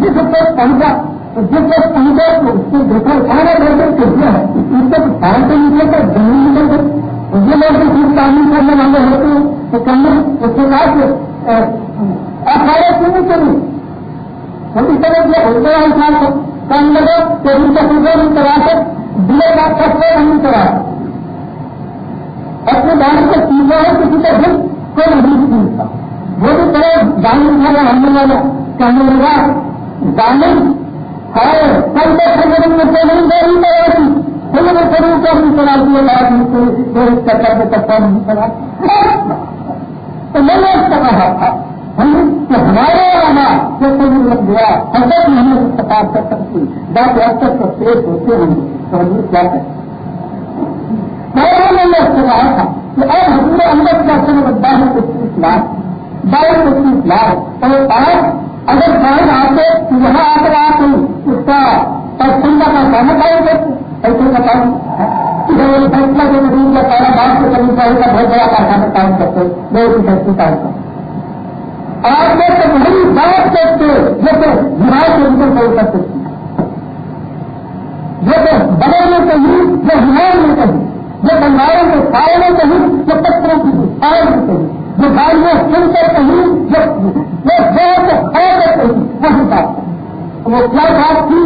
[SPEAKER 1] جس وقت پہنچا جس وقت پہنچا تو اس کے دیکھا سارا لوگ کیا ہے؟ اس وقت پہاڑ سے نکل کر زمین نکل کر یہ لوگ جو تعلیم کرنے والے ہوتے ہیں، تو کہنے اس کے بعد اٹھارہ کیوں نہیں چلی ہم اس طرح سے ہوتا ہے انسان کو کم لگا، تو ان کا سوچا نہیں کرا کر دلے کا فیصلہ نہیں کرا سکتے اپنے بارے سے سیکھا ہے کسی کا دل کوئی نہیں سیکھتا وہ بھی طرح جان اٹھانا ہمنے والا کہنے لگا، جانے۔ ہے کل تو سنگھن میں سے نہیں دے رہی کرے گی پھر میں کروں کیا نہیں کرا دیا بات نہیں کر کے تک نہیں کرا تو میں نے اس کا کہا تھا ہمارے یہاں جو کوئی لگ گیا حضرت میں ہمیں استفاد کر سکتی بات اب تک پیش ہوتے ہیں۔ تو ہم کیا کرتے کریں میں نے اس سے تھا۔ کہ اب حضور اندر کا سن بدا ہے پچیس لاکھ بائیس پچیس لاکھ اور آج اگر فائد آتے تو یہاں آ کر آپ اس کا پسندہ کا کام پائے گا ایسے بتاؤں۔ فیصلہ جو مریض کا پہلا بات سے کرنی چاہیے بہت بڑا کارخانہ کام کرتے بہت ہی سستی کام کرتے آپ نے تو وہی بات کرتے جیسے ہمارے کے اندر کوئی کر سکتی جیسے بڑے میں کہیں، جو ہمارے میں کہیں۔ جو بنگالوں کے سارے میں کہیں جو پتھروں کی سارے میں کہیں جو گاڑیاں سن کر کہیں جو وہی بات وہ کیا بات تھی؟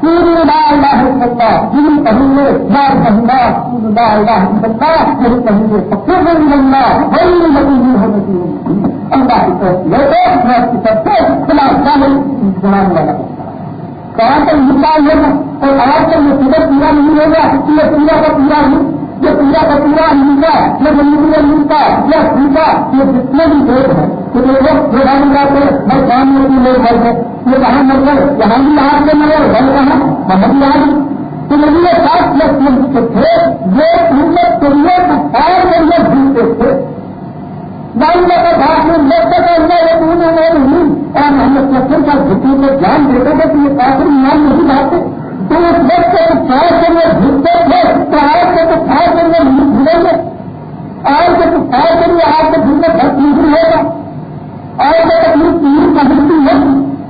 [SPEAKER 1] پوری لا اللہ سکتا جن کہیں گے بار کہنا پوری لا اللہ سکتا نہیں کہیں گے سب سے بڑی بننا بڑی لگی ہوئی ہونے کی اللہ کی طرف لے تو میں کی طرف سے خلاف شامل بنانے والا کہاں تک مثال ہوگا اور آج تک یہ سبق پورا نہیں ہوگا یہ پورا کا پورا نہیں، یہ پورا کا پورا ملتا یہ ملتا ملتا یا سیکھا یہ جتنے بھی دیکھ ہے۔ کہ وہ لوگ جو رام جاتے میں سامنے بھی لوگ بھر گئے یہ کہاں مر گئے؟ یہاں بھی یہاں سے مرے بھر کہاں؟ محمد یہاں تو مجھے سات پلس تھے، یہ امت کے لیے پار کر کے تھے اور محمد سفر کا گھٹی کو جان دیتا تھا کہ یہ کافی نہیں بات تو اس وقت کو چار کر وہ گھٹتے تھے، تو آج سے تو چار کر وہ نہیں گے۔ آج تو چار کر وہ آج سے دن میں بہت نہیں ہوگا۔ آج سے تکلیف تین کا ہے۔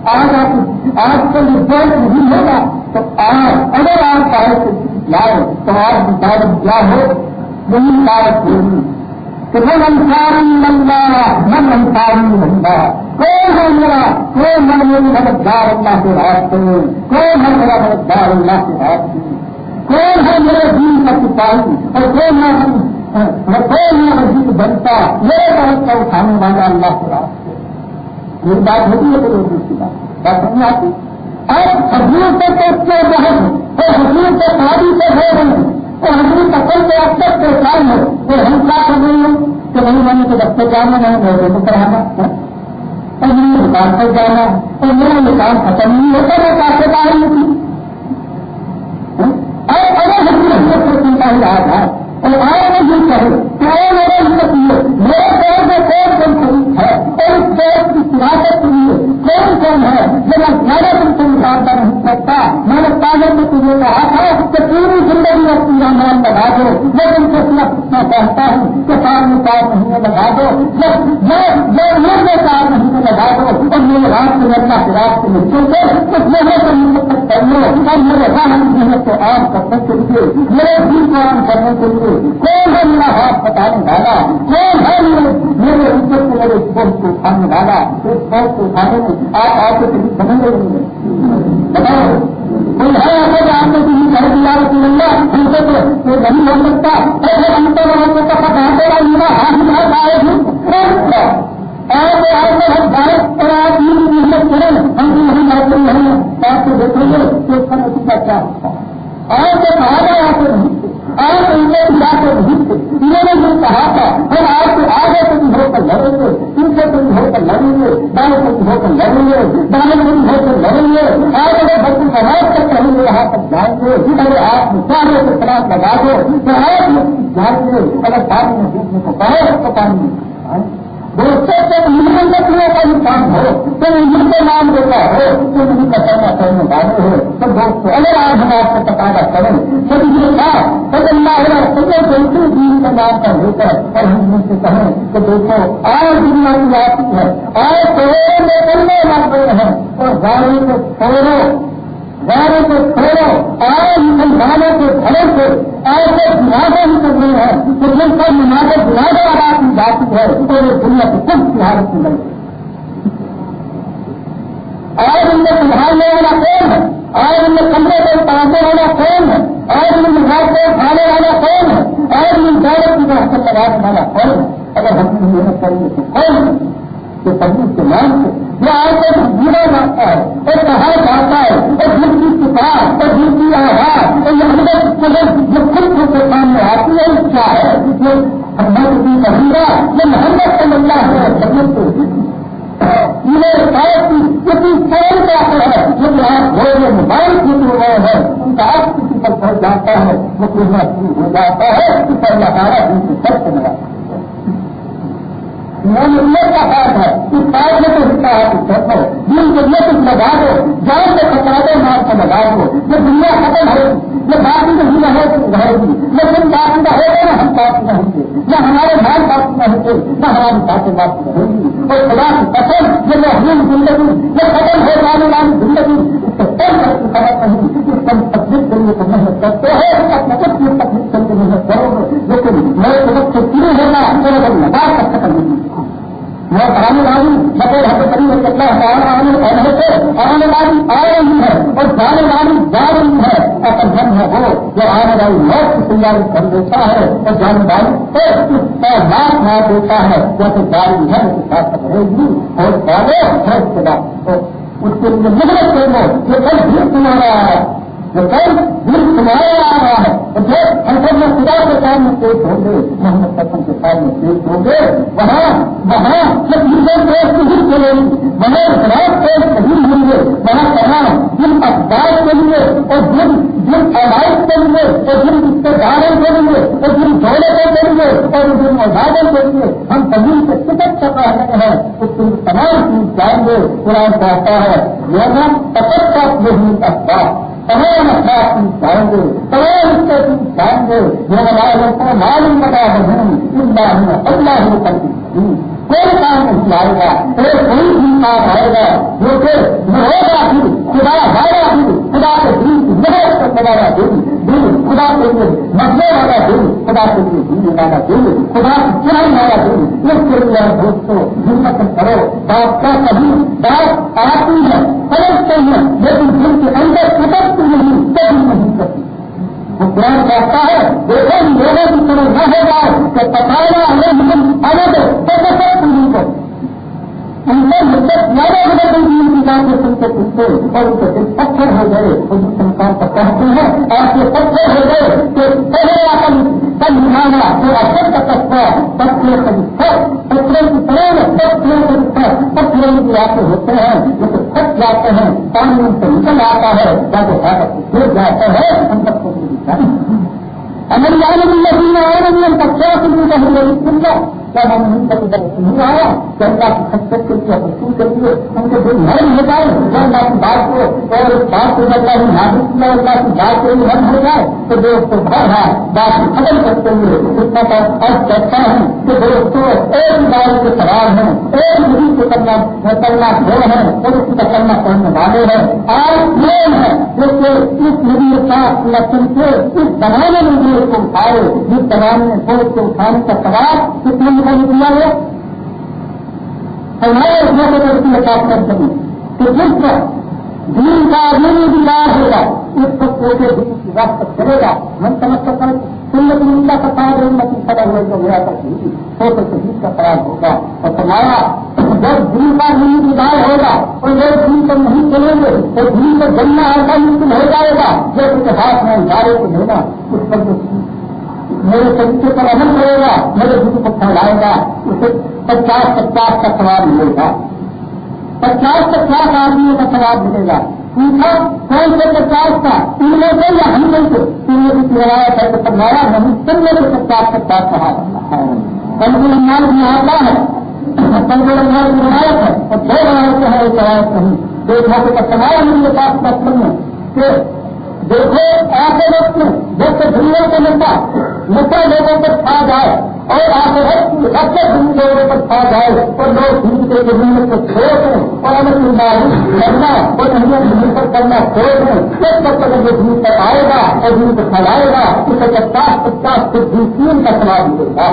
[SPEAKER 1] آج آپ آج یہ بہت نہیں ہوگا۔ تو آج اگر آپ آئے لائے تو آج مطابق کیا ہو وہی بات ہوگی۔ کہ من انسان اللہ من انسان بندہ کون ہے میرا کون ہے میری مددگار اللہ کے راستے کون ہے میرا مددگار اللہ کے راستے کون ہے میرے دین کا سپاہی اور کون ہے کون ہے عزیز بنتا میرے بہت کا اٹھانے والا اللہ کے راستے یہ بات ہوتی ہے تو دوسری بات بات سمجھ آتی اور حضور سے تو اس کے بہت اور حضور سے شادی سے ہو رہے ہیں تو ہم اصل کے اب تک پریشان ہے تو ہم کیا کر رہے ہیں؟ کہ نہیں میں نے تو بچے جانا ہے میرے کو پڑھانا اور میں نے دکان پر جانا اور میرا یہ کام ختم نہیں ہوتا میں کافی باہر نہیں۔ ہاں؟ اور اگر ہم حضرت کو چنتا ہی رہا تھا اور آج میں یہ کہ وہ میرے ہمت لیے میرے پیر میں کون کون شریف ہے؟ اور اس پیر کی سراثت کے لیے کون کون ہے؟ جو میں زیادہ دن سے مقابلہ نہیں کرتا میں نے پاگل میں تجھے کہا تھا کہ پوری زندگی میں پورا نام لگا دو۔ میں تم سے اتنا پوچھنا چاہتا ہوں کہ سال میں چار مہینے لگا دو۔ جو میں چار مہینے لگا دو۔ اور میرے رات میں لگنا کے رات سے ملتے تھے اس محنت کو کر لو اور میرے رام محنت کو عام کرنے کے لیے میرے دن کو عام کرنے کے لیے کون ہے میرا ہاتھ بتانے والا، کون ہے میرے عزت کو میرے اسپورٹ کو اٹھانے والا، اس اسپورٹ کو اٹھانے میں آپ آپ کو کسی سمجھ رہے ہیں بتاؤ، کوئی ہے ایسا آپ نے کسی گھر دیا رسول اللہ ہم سے تو کوئی نہیں ہو سکتا۔ ایسے ہم تو وہاں کو پتا کہتے میرا ہاتھ میں آئے ہیں اور ہم بھارت پر آپ یہ محنت کریں، ہم بھی یہی نوکری ہیں، آپ کو دیکھیں گے کہ اس کا نتیجہ کیا ہوتا ہے۔ اور جب آگے آ کر اور ان کو ملا کر بھیت انہوں نے جو کہا تھا، ہم آپ کو آگے سے بھی ہو کر لڑیں گے، ان سے بھی ہو کر لڑیں گے دانے سے بھی ہو کر لڑیں گے دانے سے بھی ہو لڑیں گے اور اگر بچوں سماج تک کہیں گے، یہاں تک جائیں گے اگر آپ مسالے کے خلاف لگا دو تو آپ جائیں گے اگر پانی میں دیکھنے کو کہو تو پانی میں دوستوں سے ملن رکھنے کا انسان ہو تو ان کو نام دیتا ہے تو ان کا کرنا کرنے والے ہو تو دوستوں اگر آج ہم آپ کو تقاضا کریں تو یہ کہا تو اللہ علیہ سب دوسری دین کا نام پر لے کر اور ہم ان سے کہیں کہ دیکھو، آج دنیا کی آتی ہے، آج کروڑوں میں کرنے لگ گئے ہیں، اور گاڑی کو چھوڑو گاڑی کو چھوڑو آج مسلمانوں کے گھروں سے ایسے جنازے ہی کر رہے ہیں کہ جن پر نمازیں جنازے والا کی جاتی ہے تو یہ دنیا کی سب کی حالت کی بنتی اور ان میں سنبھالنے والا کون ہے؟ اور ان میں کمرے کو پہنچنے والا کون ہے؟ اور ان میں گھر کو کھانے والا کون ہے؟ اور ان دولت کی حاصل لگانے والا کون ہے؟ اگر ہم محنت کریں گے تو کون ہے؟ کہ تبدیل کے نام سے جو آج تک جینا جاتا ہے اور کہا جاتا ہے اور جن کی کتاب اور جن کی آواز اور یہ جو خود کے سامنے آتی ہے کیا ہے؟ جسے محمد کی کہوں یہ محمد صلی اللہ ہے۔ جنت کو فون کا اثر ہے، جو کہ آپ گھر میں موبائل کی ہو رہے ہیں، ان کا آپ کسی پر پڑ جاتا ہے وہ پورنا شروع ہو جاتا ہے، اس پر لگانا ان کی سب سے ملا امت کا خاص ہے، اس بات میں تو حصہ ہے کہ سوچو دن کے لیے کچھ لگا دو، جان سے کچرا دو مار سے لگا دو۔ یہ دنیا ختم ہوگی، یہ باقی نہیں رہے تو رہے گی۔ لیکن باقی کا ہوگا نا ہم باقی نہ ہوں گے۔ نہ ہمارے بھائی باقی نہ ہوں گے، نہ ہماری باتیں باقی نہ ہوں گی۔ اور خدا کی قسم، یہ محروم زندگی، یہ ختم ہو جانے والی زندگی، اس سے کم کر کی خبر نہیں اس کم تکلیف کے لیے تو محنت کرتے ہیں اپنے کچھ تکلیف کر کے محنت کرو گے۔ لیکن میں سبق سے شروع ہوگا تو اگر لگا کر ختم نہیں میں آنے والی بطور حد کری ہے کتنا آنے والے سے آنے والی آ رہی ہے اور جانے والی جا رہی ہے۔ اگر جن ہے وہ جو آنے والی موت کی تیاری کر دیتا ہے اور جانے والی سے اس لاکھ مار دیتا ہے۔ جیسے گاڑی ہے اس کے ساتھ رہے گی اور والے ہے اس کے بعد اس کے لیے محنت کرو یہ کل بھی تمہارا ہے جو کل دل تمہارے آ رہا ہے اور جو ہم سب میں خدا کے سامنے پیش ہوں گے، محمد قسم کے سامنے پیش ہوں گے۔ وہاں وہاں جب لیڈر پیش نہیں چلے گی وہاں خراب پیش نہیں ہوں گے، وہاں کہاں جن اخبار کے لیے اور جن جن آواز کے لیے، اور جن رشتے داروں کے لیے، اور جن دولتوں کے لیے، اور جن اوزادوں کے لیے ہم زمین سے ٹکٹ کر رہے ہیں۔ اس کی تمام چیز جائیں گے، قرآن کہتا ہے۔ یہ نا پکڑ کا یہی اخبار تمام افراد تم جائیں گے تمام اس تم جائیں گے جو ہمارے کو معلوم بتا رہے ہیں اللہ اللہ ہو کرتی کوئی کام نہیں آئے گا کوئی کوئی بھی کام آئے گا جو کہ ہوگا بھی خدا ہارا بھی خدا کے دل کی محنت کرنے والا دل دل خدا کے لیے مسئلے والا دل خدا کے لیے جینے والا دل خدا کی چڑھائی والا دل اس کے لیے دوستوں ہمت کرو، بات کا کبھی بات آتی ہے، سمجھتے ہیں، لیکن دل کے اندر سمجھتی نہیں، کبھی نہیں کرتی۔ قرآن کہتا ہے، دیکھو لوگوں کی طرح نہ ہوگا کہ پکانا ہمیں مطلب آنے دو تو سب پوری کو ان سے مدت زیادہ مدد دن کی جان کے سن کے پوچھتے اور ان کے دل پتھر ہو گئے اور جس انسان کو کہتے ہیں اور یہ پتھر ہو گئے کہ پہلے آپن کل نمانا جو اثر کا تخت پتھروں کا پتھروں کی طرح پتھروں کا پتھروں کی آتے ہوتے ہیں، لیکن تھک جاتے ہیں، پانی ان سے نکل آتا ہے جب وہ گر جاتا ہے، ہم سب کو امن عالم الذين آمنوا ان تخشى قلوبهم لذكر جب ہم ان تک نہیں آیا کہ اللہ کی خدمت کے لیے رسول کے لیے ان کے دل نرم ہو جائے جو اللہ کی بات کو اور اس بات کو اللہ کی نازک کیا، اللہ کی بات کو نرم ہو جائے تو دوستوں بھر ہے بات کو ختم کرتے ہوئے اتنا کا ارد کرتا ہوں کہ دوستوں ایک بار کے سوال ہیں، ایک نبی کو کرنا کرنا دو ہیں اور اس کا کرنا پڑھنے والے ہیں۔ آج یہ ہے جو کہ اس نبی کا لکشن کے اس زمانے میں بھی اس کو اٹھائے، جس زمانے میں سوچ کو اٹھانے کا سوال کتنے کا نکلا ہے؟ ہمارے اس موقع پر اس میں بات کر سکیں کہ جس پر دین کا دین بھی لاز ہوگا، اس کو پوچھے دین کی بات تک چلے گا۔ ہم سمجھ سکتے ہیں سنت ملا کا کام رہی پتا ہوا جو میرا تک سو تو شہید کا خراب ہوگا۔ اور تمہارا جب دین کا دین ودار ہوگا، اور لوگ دین پر نہیں چلیں گے، تو دین کو جلنا ایسا ممکن ہو جائے گا۔ جو اس میں ادارے کو لینا اس پر جو میرے طریقے پر عمل کرے گا، میرے دل کو پھیلائے گا، اسے پچاس پچاس کا سوال ملے گا۔ پچاس پچاس آدمیوں کا سواب ملے گا۔ پوچھا، کون سے پچاس کا؟ ان میں سے یا ہم میں سے؟ تین میں کی روایت ہے تو پندرہ ہم سب میں سے پچاس پچاس کہا پنجو نمال بھی آتا ہے۔ پنجو نمال کی روایت ہے۔ اور دو روایت ہے ایک روایت نہیں۔ دیکھا کہ تمام ہم پاس بچپن میں کہ دیکھو، ایسے وقت میں جب سے دنیا کا نشا نشا لوگوں پر کھا جائے اور آگے سب سے دن لوگوں پر کھا جائے اور لوگ دن کے زمین کو چھوڑ دیں اور امن کی کرنا اور ہمیں دن پر کرنا چھوڑ دیں۔ جب تک تک یہ دن پر آئے گا اور دن کو کھلائے گا، اسے پچاس پچاس سے دوسری کا سوال ملے گا۔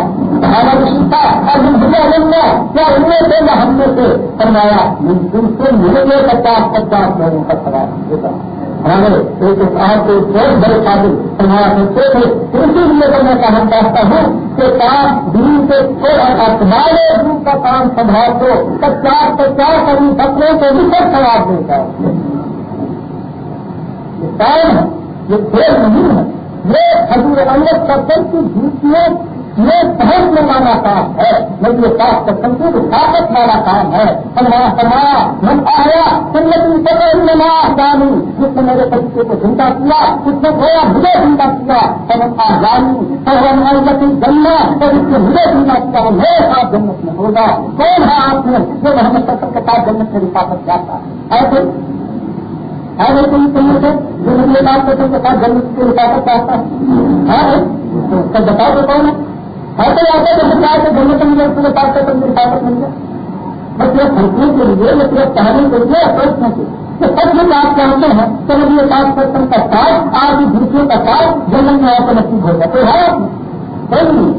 [SPEAKER 1] ہمارا رشتہ اور ہم بھیا گا کیا ان میں سے یا ہم میں سے؟ فرمایا دن سے ملے گے پچاس پچاس لوگوں کا سوال ملے گا۔ ہمارے ایک آپ کو بہت بڑے قابل سنبھالا سکتے تھے اسی لیے تو میں کہنا چاہتا ہوں کہ کام دن سے تھوڑا تمہارے دن کا کام سنبھال دو پچاس پچاس ابھی بکروں کو بھی سب سواب دیتا ہے یہ کام ہے، یہ کھیل نہیں ہے۔ یہ حضور امرت سب کی دھوتیوں یہ بہت میں والا کام ہے لیکن یہ صاف سنگیت طاقت والا کام ہے۔ ہمارا سمایا من آیا سنگتی پکڑ نما جانی جس نے میرے طریقے کو زندہ کیا اس نے تھوڑا مجھے زندہ کیا۔ سمجھ آ جانی سرگتی جننا اور اس نے مجھے زندہ کیا وہ میرے ساتھ جنت میں ہوگا کون ہے آپ نے جو محمد سفر کے ساتھ جنت میں رفاقت جاتا ہے؟ ایسے ہے کوئی کہیں سے جو میرے بات کے ساتھ جنت کی رفاقت چاہتا ہے؟ بتاؤ تو کون ہے؟ ایسے آتے تو سرکار سے دونوں سے ملے پورے پاس سے میری طاقت مل جائے بس یہ سنکھنے کے لیے یہ صرف پہلے کے لیے پرشن کے کہ سب کچھ آپ جانتے ہیں کہ مجھے یہ پانچ پرسن کا ساتھ، آپ کی دوسروں کا ساتھ جنگل میں آپ کو نصیب ہو جائے ہے کوئی نہیں۔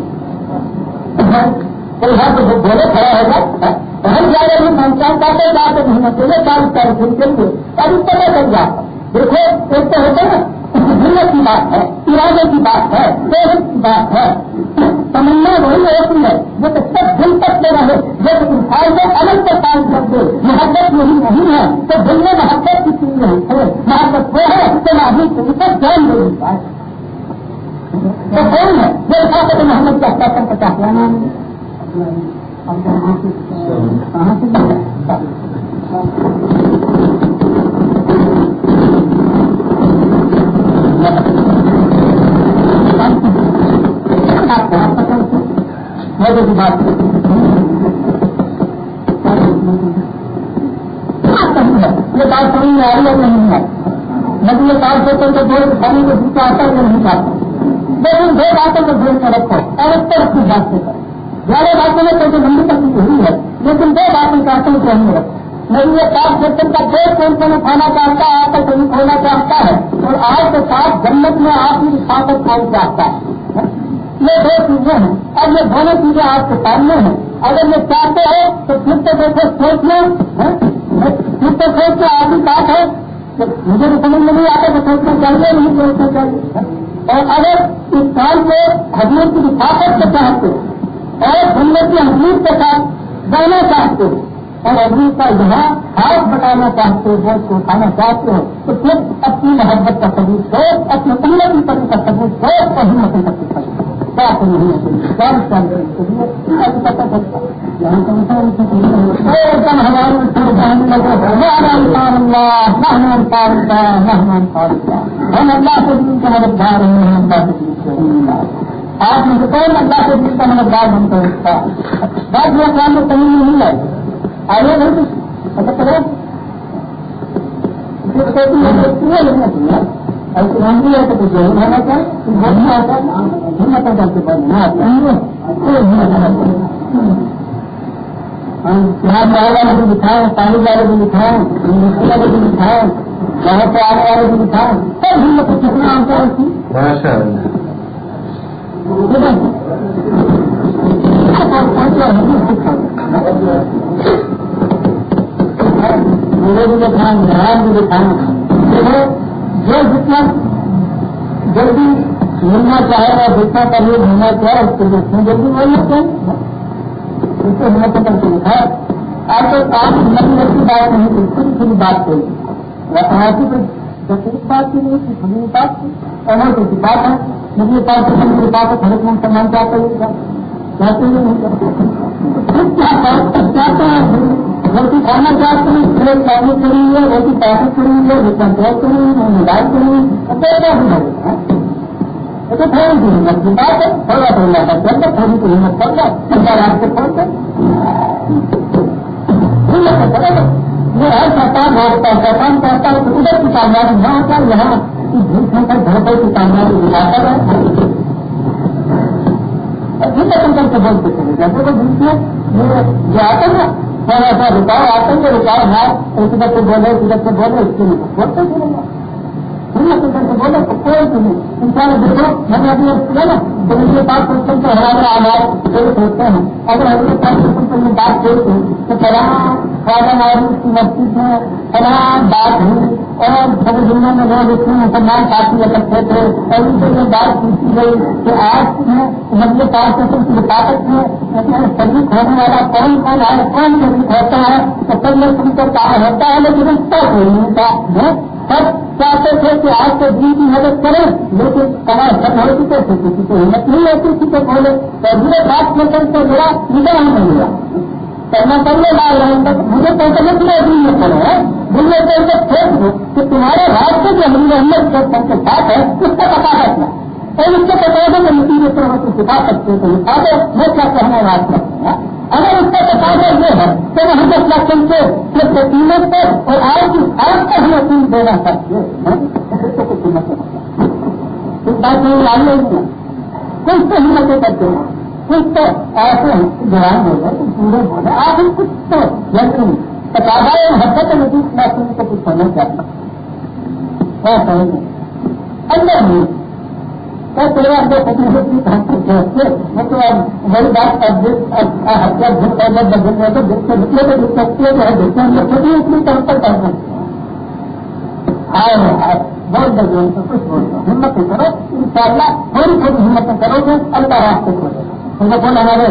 [SPEAKER 1] کوئی ہے تو بولے، کھڑا ہوگا ہاں؟ ہم جا رہے ہیں پہچان پاتے جاتے نہیں چلے چالیس چالیس دن کے لیے۔ ابھی پتہ چل جاتا دیکھو، ایک تو ہوتا ہے نا کی بات ہے، ارادے کی بات ہے کی بات ہے۔ تمنا وہی ہوتی ہے جو کہ سب دل تک لے رہے جب انسان کو الگ سے کام کر دے۔ محبت یہی نہیں ہے تو دل میں محبت کی چیز نہیں ہے۔ محبت وہ ہے کہ آدمی کو سب جان دے دیتا ہے۔ تو کون ہے جو خاص محمد کا سفر کا چاہتا نام کہاں کی بات یہ بات سمجھ میں آئی ہے۔ نہیں ہے نبی یہ بات ہوتے تو دو کھانے کو جوتا آتا ہے نہیں چاہتا لیکن دو باتوں کو دور میں رکھو اور اس طرف کی بات سے کرو زیادہ باتوں میں تو لمبی تکلیف ہوئی ہے لیکن دو باتیں چاہتے ہیں کہ ہم رکھو نہیں یہ پانچ سیکٹر کا دو کون میں کھانا چاہتا ہے آپ کا کہیں کھونا چاہتا ہے۔ اور آج کے ساتھ جنت میں آپ کی طاقت کھانا چاہتا ہے۔ یہ دو چیزیں ہیں۔ اب یہ دونوں چیزیں آپ کے سامنے ہیں۔ اگر یہ چاہتے ہو تو پھر تو دیکھو، سوچ لو۔ ہاں؟ پھر تو سوچ کے آدمی بات ہے مجھے تو سمجھ میں نہیں آتا تو سوچنا چاہیے نہیں سوچنا چاہیے۔ اور اگر اس کام کو حضرت کی طاقت سے چاہتے اور سنت کی حضور کے ساتھ جانا چاہتے ہو اور ابھی کا یہاں ہاتھ بتانا چاہتے ہو کو چاہتے ہو تو پھر اپنی محبت کا ثبوت ہو اپنے انگلت پن کا ثبوت ہو اور ہمت کا ثبوت ہو۔ بات ہم اللہ کے دن کا مددگار ہیں اللہ کے دن سے آپ مجھے کون اللہ کے دن کا مددگار بنتا ہے؟ بات یہ کام میں کہیں نہیں ہے۔ آئیے نہیں اچھا کرو ایسی ہے تو کچھ ہونا چاہیے ہمت کے والے بھی دکھائیں پانی والے بھی دکھائیں والے بھی دکھائیں سے آنے والے بھی دکھائیں سب ہمت کتنا آم کا اس میرے بھی دکھائیں گھر بھی دکھائیں جو جتنا جلدی ملنا چاہے گا، جتنا پہلے ہونا چاہے اس کو جتنا جلدی وہی ہوتے ہیں۔ اس کو ہمیں پتہ چل ہے۔ آپ کو آپ نئی کی بات نہیں تھی خود خود بات کوئی وساحتی پر جتنی بات کی نہیں تھی خود بات کی۔ اور کی بات ہے۔ مجھے پاس کی بات ہے ہر کون سامان چاہتے ہیں چاہتے چاہتے ہیں روٹی کھانا چاہتے ہیں پھر چاہیے کری ہے روٹی پیسے کری ہے کنٹرول کری ہے موبائل کری ہے کیا بھی تو تھوڑی سی ہمت کی بات ہے تھوڑا تھوڑا کر چلتا تھوڑی سی ہمت کر جائے چنتا رات سے پہنچ جائے یہ ہر سرکار بھاگتا ہے سرکار کہتا ہے کہ ادھر کی کامیابی نہ ہوتا یہاں جھوٹ کر گھر کی کامیابی دکھاتا ہے ہمت کر کے بولتے چلے جیسے وہ جھوٹ جو آتا ہے تھوڑا سا رکاؤ آتے ہیں رکاؤ ہے اس ادھر سے بولے ادھر سے بولے، اس کے لیے بولتے چلے گا بولے، تو کوئی نہیں۔ انسان دیکھو، میں نے ابھی کیا نا تو مجھے پانچ ہمارے آواز ہوتے ہیں۔ اگر ہمیں پاس پرسنٹ میں بات کرتے تو فلاں خواجہ معروف کی مسجد میں فلاں بات ہوئی اور سب دنیا میں لوگ اتنے مسلمان پارٹی اکٹھے تھے اور ان سے یہ بات پوچھی گئی کہ آج میں مجھے پانچ پرسنٹ کی طاقت میں شریک ہونے والا کون کون ہے کون شریک ہوتا ہے؟ تو سب میں سن کر کہا ہوتا ہے، لیکن اس کا کوئی نہیں ہوتا سب چاہتے تھے کہ آج کے دن کی مدد کریں، لیکن کمار سب ہو چکے تھے کسی کو ہمت نہیں ہوتی، کسی کو کھولے تو میرے بات میں کر کے میرا نگاہ نہیں ملا کرنا کرنے لا رہے ہیں مجھے کہتے ہیں کہ ابھی یہ مجھے کہتے پھینک دو کہ تمہارے ہاتھ سے جو ہمیں احمد کے ساتھ ہے اس کا پتا رکھنا اور اس کو پتا ہے کہ نتیجے پر ہم سکھا سکتے ہیں۔ تو میں کیا کہنا بات کرتے ہیں اگر اس کا تقاضا یہ ہے تو وہ ہم اپنا چل کے صرف قیمت پر اور آج کی آج کا ہم اپیل دینا چاہتے ہیں۔ کچھ قیمت اس بات میں لائی کچھ تو ہمتیں کرتے ہیں۔ کچھ تو ایسے جوان ہو گئے پورے ہو گئے آپ ہم کچھ تو لیکن تقاضا حرکت نتیج محسوس کو کچھ ہونا چاہتے اندر نہیں تیرا اندر بڑی بات ہتھیار جھٹ کر بدل رہے تو جس سے نکلے تو جس جو ہے جس میں اندر چھوٹی اتنی طرف آئے بہت بڑے کچھ بول دو ہمت کرو ان شاء اللہ تھوڑی تھوڑی ہمت کرو گے اللہ راستے کھولے ان کو کون ہمارے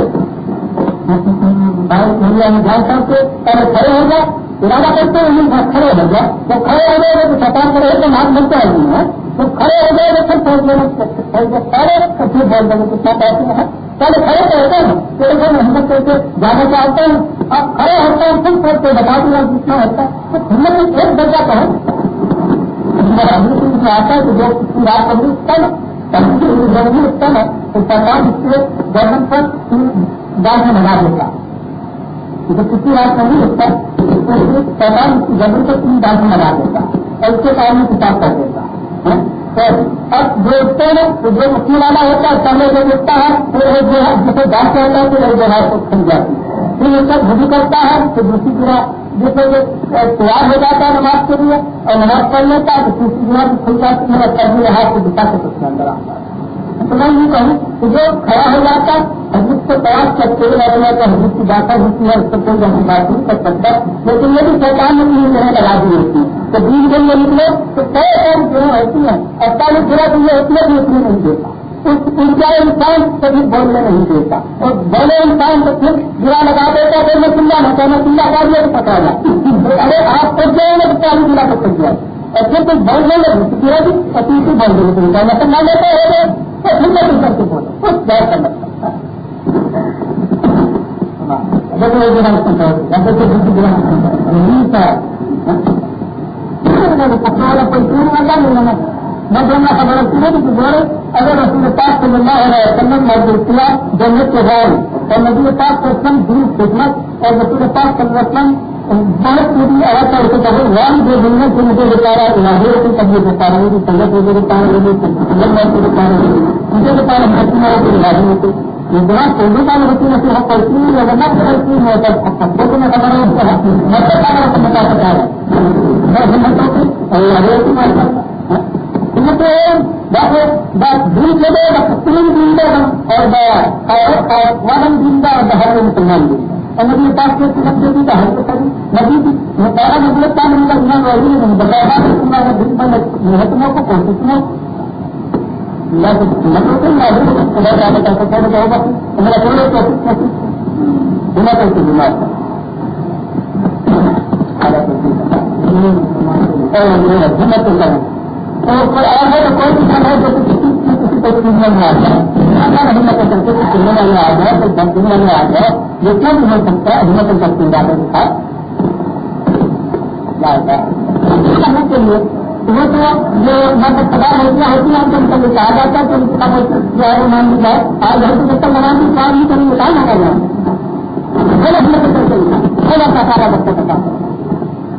[SPEAKER 1] بھائی انڈیا میں جان کر کے پہلے کھڑے ہو جائے ارادہ کرتے ہیں کھڑے ہو جائے جب کھڑے ہو گئے تو سرکار کرے تو نام ملتا ہے تو کھڑے ہو گئے تو پھر پہنچ لینا سارے تو پھر بول دیں گے کتنا پیسے ہیں پہلے کھڑے تو ہوتے ہیں پھر وہ محنت کر کے جانا چاہتے ہیں اب کھڑے ہوتے ہیں پھر پھر کوئی بتا دیا جتنا ہوتا ہے تو ہمت ایک درجہ کا آتا ہے کہ جو رات کبھی کم ضروری کم ہے تو سرکار اس سے گورنمنٹ پر گاڑ میں بنا دیتا جو کسی رات نہیں ہوتا سرکار اس کی ضرورت پر تین گاڑ میں لگا دیتا اور اس کے کام میں کتاب کر دیتا اب جو اٹھتے ہیں تو جو اٹھنے والا ہوتا ہے پہلے جو اٹھتا ہے پھر ایک جو ہے جسے ڈانس ہوتا ہے تو ایک جو ہے کھل جاتی ہے پھر اس کا بھجی کرتا ہے تو دوسری طرح جس جسے تیار ہو جاتا ہے نماز کے لیے اور نماز پڑھ لیتا ہے تو تیسری طرح کھل جاتی ہے اور کبھی ہاتھ کو دکھا کے اس کے اندر آتا ہے۔ تو میں یہ کہوں کہ جو کھڑا ہو جاتا ہے حضرت کو تلاش کرتے ہوئے لگنا تو حضرت کی بات ہوتی ہے اس کو کوئی جیسی بات نہیں کر سکتا۔ لیکن یہ بھی سرکار نے اپنی جو لگا دی ہوتی ہے۔ تو بیس دن میں نکلے تو کئی ساری جو ہوتی ہیں اڑتالیس گرا تو یہ ہوتی ہے کہ اتنی نہیں دیتا۔ اونچا انسان کبھی بولنے نہیں دیتا اور بولے انسان تو پھر گرا لگا دیتا پھر میں چلا نہ کہنا چلا کا دیا تو پتا جائے ارے آپ پھنس جائیں گے تو چالیس گرا تو پھنس جائے اور پھر کچھ بول دیں گے گرا بھی اور تیسری بول دیں گے مطلب نہ لیتے ہو گئے تو پھر میں کر کے بولے کچھ غیر کرنا خبر اگر رسول پاک صلی اللہ علیہ وسلم موجود کیا جنت کے بعد اور نبی پاک کو سم دور خدمت اور رسول پاک صلی اللہ علیہ وسلم بہت پوری آتا ہے کہ وان جو دنیا سے مجھے بتا رہا ہے الہی کی تب یہ بتا رہی ہے سنگت مجھے بتا رہی ہے سنگت میں بتا رہی ہے مجھے بتا رہا ہے کہ الہی ہوتی یہ بڑا سونے کا ہوتی ہے کہ پڑتی ہے اگر نہ پڑتی ہے تو میں خبر ہے۔ میں بتا رہا ہوں بتا سکتا ہے میں ہمت ہوتی اور الہی کی مار کرتا دے تین دے اور ون دن کا مسلمان اور نبی پاک کے سب سے بھی ہر کو کبھی نبی کا میں نہیں بتایا تمہارا دن پر محتموں کو کوشش میں خدا جانے کا سکتا ہے ہوگا میرا کوشش نہیں بنا کیسے بیمار تھا اور ہے تو کوئی کسان ہے، جو کسی کو میں آ جائے ایسا نہیں مطلب کے سننے والے آ جائے کوئی دم سننے آ جائے یہ کیوں ہو سکتا ہے ہمت کرتے ہیں کے ساتھ جائے گا کرنے کے لیے۔ وہ تو جو مطلب پتا ہوتی ہوتی ہیں تو ان کو کہا جاتا ہے کہ ان جو ہے مان لی جائے اور گھر کو جب تک نماز کی کام نہیں کریں گے۔ کہاں نہ کرنا بولے اپنے بولا کا سارا وقت پتا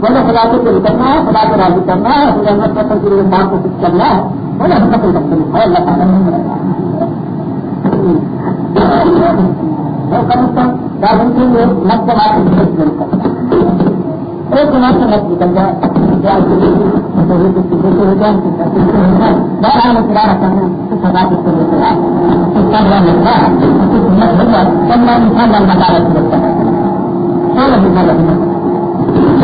[SPEAKER 1] بولے خدا کو پوری کرنا ہے خدا کو راضی کرنا ہے خدا میں پتہ کے لیے بات کو کچھ کرنا ہے بولے ہم سب کرتے ہیں اللہ تعالیٰ نہیں رہتا کم کے لیے مت کے ایک سے مت نکل جائے